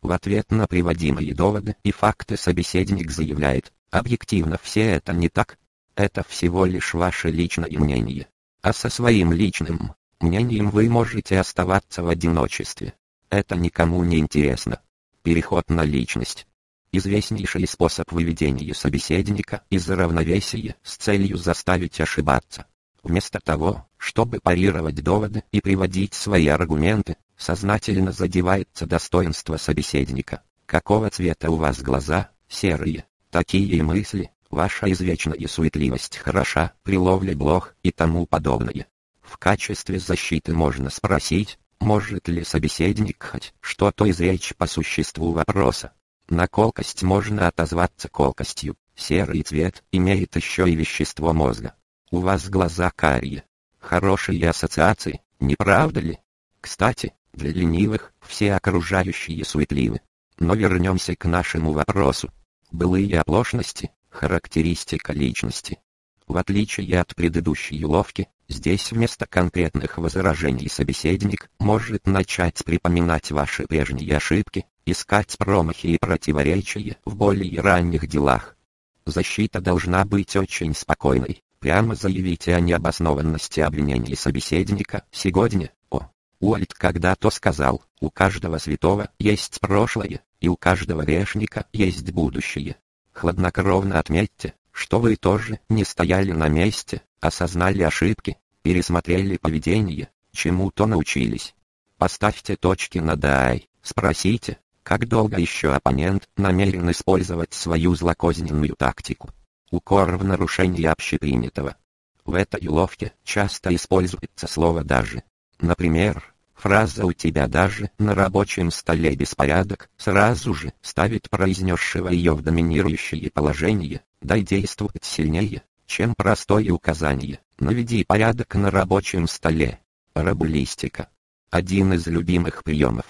В ответ на приводимые доводы и факты собеседник заявляет, объективно все это не так. Это всего лишь ваше личное мнение. А со своим личным мнением вы можете оставаться в одиночестве. Это никому не интересно. Переход на личность. Известнейший способ выведения собеседника из равновесия с целью заставить ошибаться. Вместо того, чтобы парировать доводы и приводить свои аргументы, сознательно задевается достоинство собеседника. Какого цвета у вас глаза? Серые. Такие мысли, ваша извечная суетливость хороша при ловле блох и тому подобное. В качестве защиты можно спросить, может ли собеседник хоть что-то изречь по существу вопроса. На колкость можно отозваться колкостью. Серый цвет имеет еще и вещество мозга. У вас глаза карие. Хорошие ассоциации, не правда ли? Кстати, для ленивых все окружающие суетливы. Но вернемся к нашему вопросу. Былые оплошности – характеристика личности. В отличие от предыдущей уловки, здесь вместо конкретных возражений собеседник может начать припоминать ваши прежние ошибки, искать промахи и противоречия в более ранних делах. Защита должна быть очень спокойной. Прямо заявите о необоснованности обвинений собеседника. Сегодня, о, Уальт когда-то сказал, у каждого святого есть прошлое, и у каждого грешника есть будущее. Хладнокровно отметьте, что вы тоже не стояли на месте, осознали ошибки, пересмотрели поведение, чему-то научились. Поставьте точки над «ай», спросите, как долго еще оппонент намерен использовать свою злокозненную тактику? Укор в нарушении общепринятого. В этой уловке часто используется слово «даже». Например, фраза «у тебя даже на рабочем столе беспорядок» сразу же ставит произнесшего ее в доминирующее положение, да и действует сильнее, чем простое указание «наведи порядок на рабочем столе». Рабулистика. Один из любимых приемов.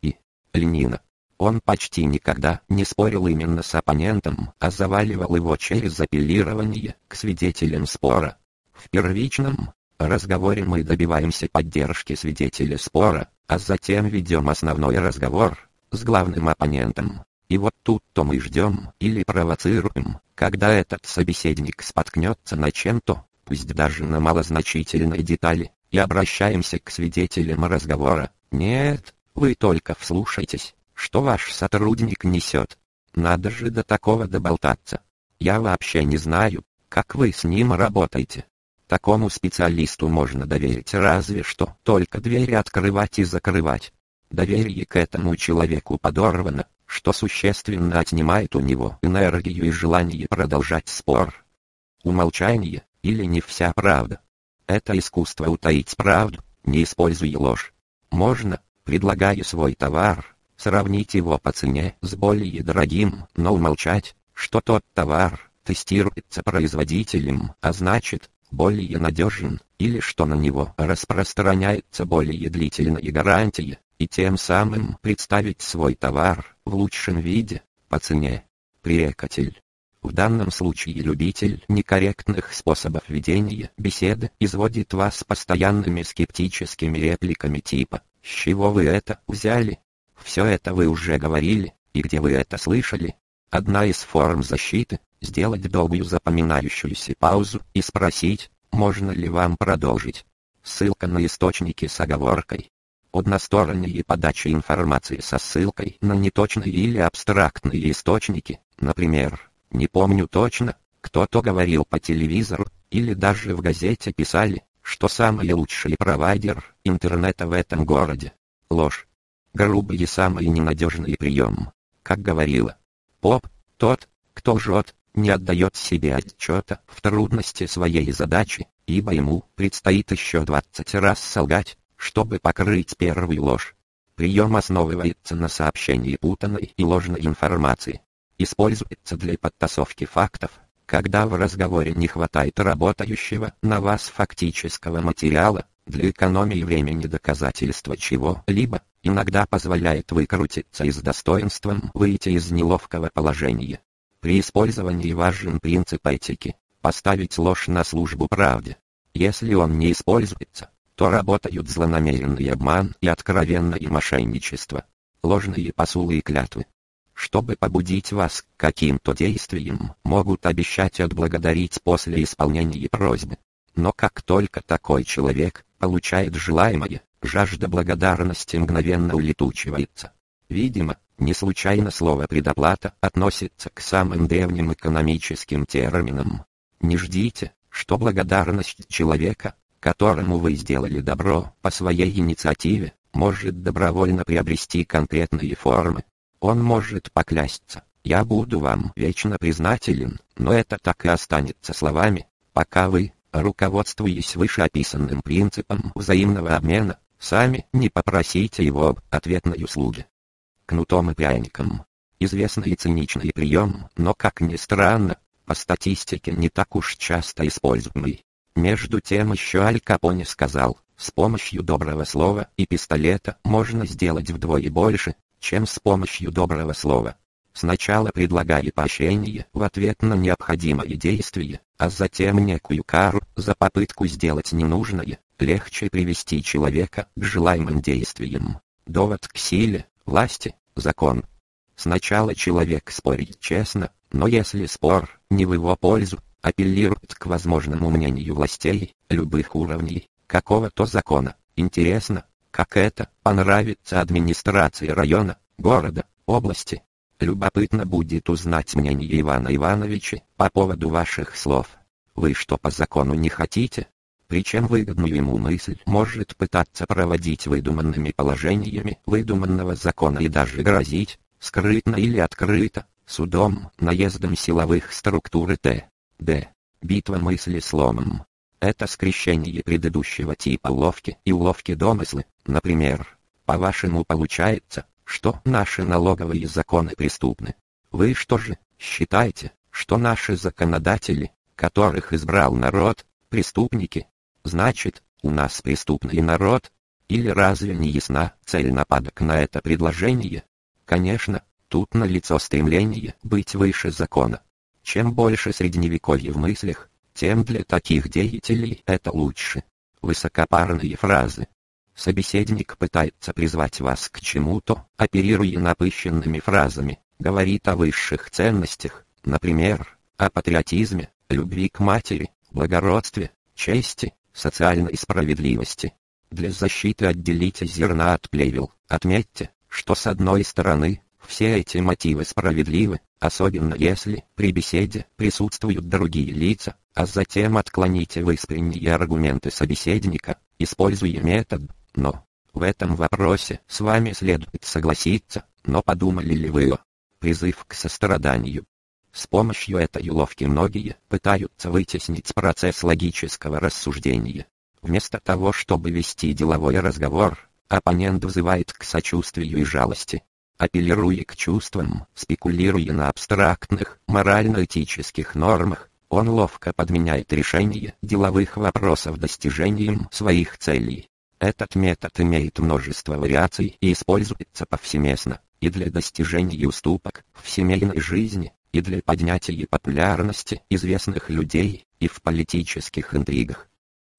И. Ленина. Он почти никогда не спорил именно с оппонентом, а заваливал его через апеллирование к свидетелям спора. В первичном разговоре мы добиваемся поддержки свидетеля спора, а затем ведем основной разговор с главным оппонентом. И вот тут-то мы ждем или провоцируем, когда этот собеседник споткнется на чем-то, пусть даже на малозначительной детали, и обращаемся к свидетелям разговора. Нет, вы только вслушайтесь что ваш сотрудник несет. Надо же до такого доболтаться. Я вообще не знаю, как вы с ним работаете. Такому специалисту можно доверить разве что только двери открывать и закрывать. Доверие к этому человеку подорвано, что существенно отнимает у него энергию и желание продолжать спор. Умолчание, или не вся правда. Это искусство утаить правду, не используя ложь. Можно, предлагая свой товар, сравнить его по цене с более дорогим, но умолчать, что тот товар тестируется производителем, а значит, более надежен, или что на него распространяется более длительная гарантия, и тем самым представить свой товар в лучшем виде, по цене. Прекатель. В данном случае любитель некорректных способов ведения беседы изводит вас постоянными скептическими репликами типа «С чего вы это взяли?» Все это вы уже говорили, и где вы это слышали? Одна из форм защиты – сделать долгую запоминающуюся паузу и спросить, можно ли вам продолжить. Ссылка на источники с оговоркой. Односторонняя подача информации со ссылкой на неточные или абстрактные источники, например, не помню точно, кто-то говорил по телевизору, или даже в газете писали, что самый лучший провайдер интернета в этом городе. Ложь грубый и самый ненадежный прием. Как говорила Поп, тот, кто жжет, не отдает себе отчета в трудности своей задачи, ибо ему предстоит еще 20 раз солгать, чтобы покрыть первую ложь. Прием основывается на сообщении путанной и ложной информации. Используется для подтасовки фактов, когда в разговоре не хватает работающего на вас фактического материала, для экономии времени доказательства чего-либо, иногда позволяет выкрутиться и с достоинством выйти из неловкого положения. При использовании важен принцип этики – поставить ложь на службу правде. Если он не используется, то работают злонамеренный обман и откровенное мошенничество, ложные посулы и клятвы. Чтобы побудить вас к каким-то действиям, могут обещать отблагодарить после исполнения просьбы. Но как только такой человек получает желаемое, жажда благодарности мгновенно улетучивается. Видимо, не случайно слово «предоплата» относится к самым древним экономическим терминам. Не ждите, что благодарность человека, которому вы сделали добро по своей инициативе, может добровольно приобрести конкретные формы. Он может поклясться, я буду вам вечно признателен, но это так и останется словами, пока вы, руководствуясь вышеописанным принципом взаимного обмена, сами не попросите его об ответной услуге кнутом и пряником. Известный и циничный прием, но как ни странно, по статистике не так уж часто используемый. Между тем еще Аль Капоне сказал, с помощью доброго слова и пистолета можно сделать вдвое больше, чем с помощью доброго слова. Сначала предлагая поощрение в ответ на необходимое действие, а затем некую кару за попытку сделать ненужное, легче привести человека к желаемым действиям. Довод к силе, власти, закон. Сначала человек спорит честно, но если спор не в его пользу, апеллирует к возможному мнению властей, любых уровней, какого-то закона. Интересно, как это понравится администрации района, города, области. Любопытно будет узнать мнение Ивана Ивановича по поводу ваших слов. Вы что по закону не хотите? Причем выгодную ему мысль может пытаться проводить выдуманными положениями выдуманного закона и даже грозить, скрытно или открыто, судом, наездом силовых структур и т.д. Битва мысли сломом. Это скрещение предыдущего типа уловки и уловки домыслы, например. По-вашему получается, что наши налоговые законы преступны. Вы что же, считаете, что наши законодатели, которых избрал народ, преступники? Значит, у нас преступный народ? Или разве не ясна цель нападок на это предложение? Конечно, тут налицо стремление быть выше закона. Чем больше средневековья в мыслях, тем для таких деятелей это лучше. Высокопарные фразы. Собеседник пытается призвать вас к чему-то, оперируя напыщенными фразами, говорит о высших ценностях, например, о патриотизме, любви к матери, благородстве, чести, социальной справедливости. Для защиты отделите зерна от плевел. Отметьте, что с одной стороны, все эти мотивы справедливы, особенно если при беседе присутствуют другие лица, а затем отклоните выспренние аргументы собеседника, используя метод «но». В этом вопросе с вами следует согласиться, но подумали ли вы о призыв к состраданию? С помощью этой уловки многие пытаются вытеснить процесс логического рассуждения. Вместо того, чтобы вести деловой разговор, оппонент вызывает к сочувствию и жалости. Апеллируя к чувствам, спекулируя на абстрактных, морально-этических нормах, он ловко подменяет решение деловых вопросов достижением своих целей. Этот метод имеет множество вариаций и используется повсеместно, и для достижения уступок в семейной жизни, и для поднятия популярности известных людей, и в политических интригах.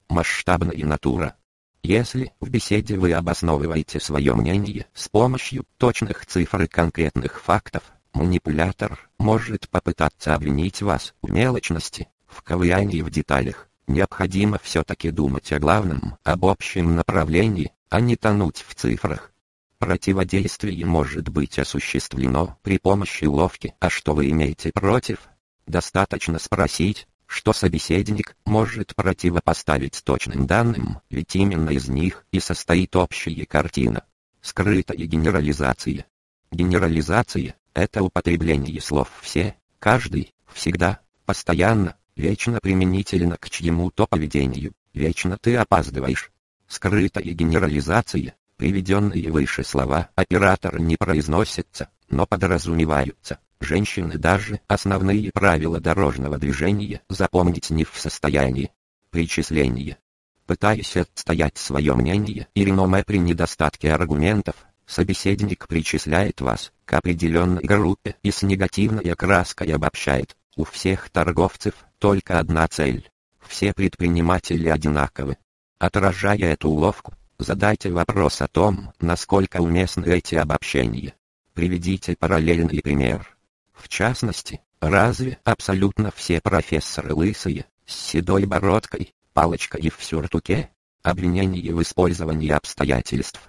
Масштабная натура. Если в беседе вы обосновываете свое мнение с помощью точных цифр и конкретных фактов, манипулятор может попытаться обвинить вас в мелочности, в ковырянии в деталях. Необходимо все-таки думать о главном, об общем направлении, а не тонуть в цифрах. Противодействие может быть осуществлено при помощи уловки. А что вы имеете против? Достаточно спросить, что собеседник может противопоставить точным данным, ведь именно из них и состоит общая картина. Скрытая генерализация. Генерализация – это употребление слов «все», «каждый», Всегда, постоянно, вечно применительно к чьему-то поведению, вечно ты опаздываешь. Скрытая генерализация, приведенные выше слова оператора не произносятся, но подразумеваются. Женщины даже основные правила дорожного движения запомнить не в состоянии. Причисление. Пытаясь отстоять свое мнение и реноме при недостатке аргументов, собеседник причисляет вас к определенной группе и с негативной окраской обобщает. У всех торговцев только одна цель. Все предприниматели одинаковы. Отражая эту уловку, задайте вопрос о том, насколько уместны эти обобщения. Приведите параллельный пример. В частности, разве абсолютно все профессоры лысые, с седой бородкой, палочкой в сюртуке? Обвинение в использовании обстоятельств.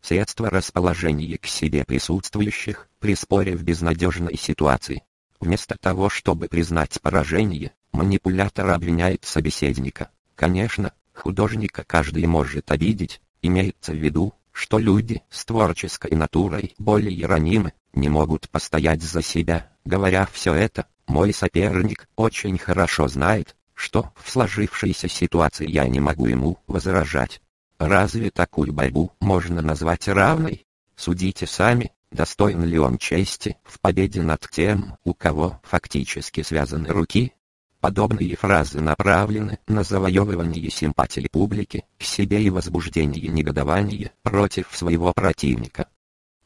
Средство расположения к себе присутствующих при споре в безнадежной ситуации. Вместо того, чтобы признать поражение, манипулятор обвиняет собеседника. Конечно, художника каждый может обидеть, имеется в виду, что люди с творческой натурой более ранимы, не могут постоять за себя, говоря все это, мой соперник очень хорошо знает, что в сложившейся ситуации я не могу ему возражать. Разве такую борьбу можно назвать равной? Судите сами, достоин ли он чести в победе над тем, у кого фактически связаны руки. Подобные фразы направлены на завоевывание симпатии публики к себе и возбуждение негодования против своего противника.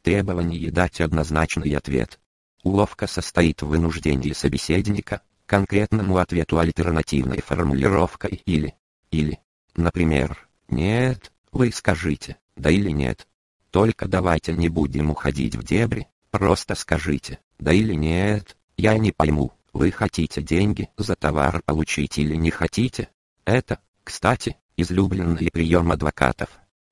Требование дать однозначный ответ. Уловка состоит в вынуждении собеседника конкретному ответу альтернативной формулировкой или, или, например, нет, вы скажите, да или нет. Только давайте не будем уходить в дебри, просто скажите, да или нет, я не пойму, вы хотите деньги за товар получить или не хотите. Это, кстати, излюбленный прием адвокатов.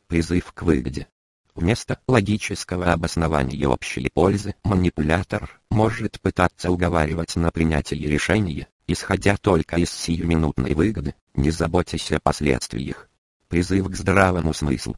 Призыв к выгоде. Вместо логического обоснования общей пользы манипулятор может пытаться уговаривать на принятие решения, исходя только из сиюминутной выгоды, не заботясь о последствиях призыв к здравому смыслу.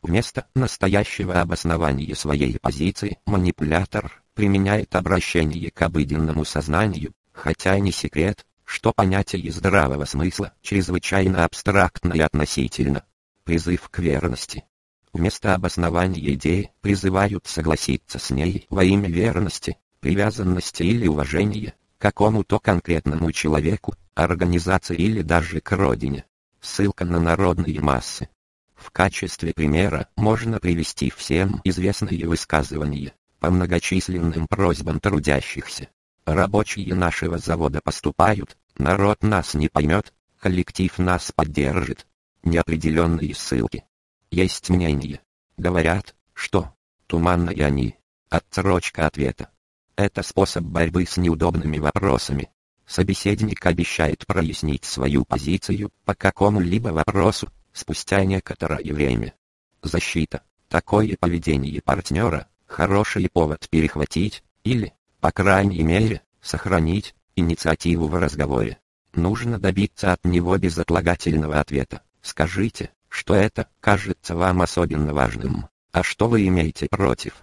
Вместо настоящего обоснования своей позиции манипулятор применяет обращение к обыденному сознанию, хотя и не секрет, что понятие здравого смысла чрезвычайно абстрактно и относительно. Призыв к верности. Вместо обоснования идеи призывают согласиться с ней во имя верности, привязанности или уважения к какому-то конкретному человеку, организации или даже к родине. Ссылка на народные массы. В качестве примера можно привести всем известные высказывания по многочисленным просьбам трудящихся. Рабочие нашего завода поступают, народ нас не поймет, коллектив нас поддержит. Неопределенные ссылки. Есть мнение. Говорят, что туманные они. Отсрочка ответа. Это способ борьбы с неудобными вопросами. Собеседник обещает прояснить свою позицию по какому-либо вопросу спустя некоторое время. Защита. Такое поведение партнера – хороший повод перехватить, или, по крайней мере, сохранить, инициативу в разговоре. Нужно добиться от него безотлагательного ответа. Скажите, что это кажется вам особенно важным, а что вы имеете против.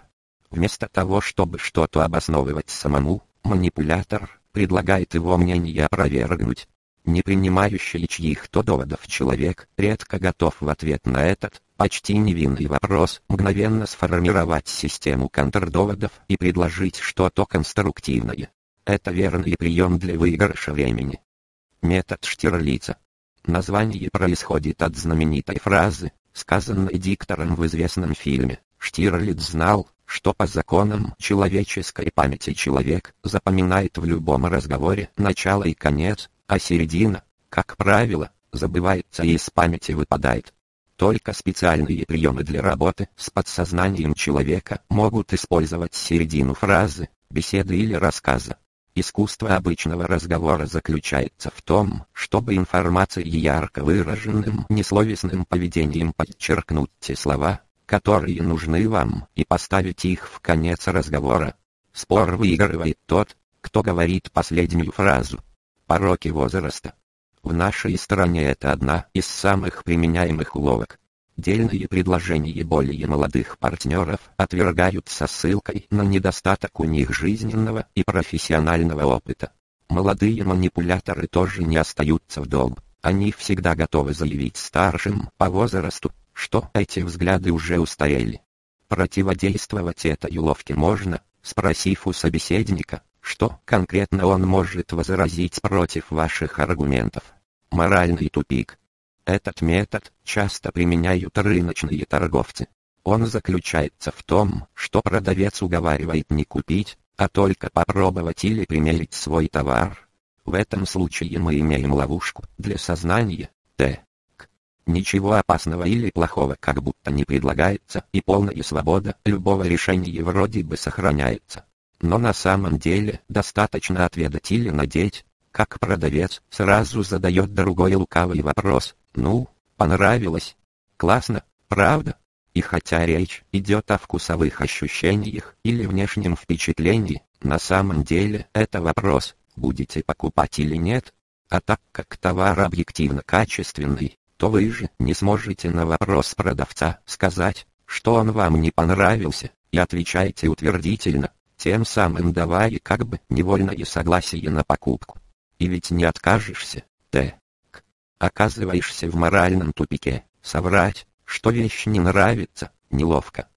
Вместо того, чтобы что-то обосновывать самому, манипулятор предлагает его мнение опровергнуть. Не принимающий чьих-то доводов человек редко готов в ответ на этот, почти невинный вопрос мгновенно сформировать систему контрдоводов и предложить что-то конструктивное. Это верный прием для выигрыша времени. Метод Штирлица. Название происходит от знаменитой фразы, сказанной диктором в известном фильме. Штирлиц знал, что по законам человеческой памяти человек запоминает в любом разговоре начало и конец, а середина, как правило, забывается и из памяти выпадает. Только специальные приемы для работы с подсознанием человека могут использовать середину фразы, беседы или рассказа. Искусство обычного разговора заключается в том, чтобы информацией ярко выраженным несловесным поведением подчеркнуть те слова, которые нужны вам, и поставить их в конец разговора. Спор выигрывает тот, кто говорит последнюю фразу. Пороки возраста. В нашей стране это одна из самых применяемых уловок. Дельные предложения более молодых партнеров отвергают со ссылкой на недостаток у них жизненного и профессионального опыта. Молодые манипуляторы тоже не остаются в долг. Они всегда готовы заявить старшим по возрасту, что эти взгляды уже устарели. Противодействовать этой уловке можно, спросив у собеседника, что конкретно он может возразить против ваших аргументов. Моральный тупик. Этот метод часто применяют рыночные торговцы. Он заключается в том, что продавец уговаривает не купить, а только попробовать или примерить свой товар. В этом случае мы имеем ловушку для сознания, Т. Ничего опасного или плохого как будто не предлагается, и полная свобода любого решения вроде бы сохраняется. Но на самом деле достаточно отведать или надеть, как продавец сразу задает другой лукавый вопрос. Ну, понравилось? Классно, правда? И хотя речь идет о вкусовых ощущениях или внешнем впечатлении, на самом деле это вопрос, будете покупать или нет. А так как товар объективно качественный, то вы же не сможете на вопрос продавца сказать, что он вам не понравился, и отвечаете утвердительно, тем самым давая как бы невольное согласие на покупку. И ведь не откажешься, Т. Оказываешься в моральном тупике, соврать, что вещь не нравится, неловко.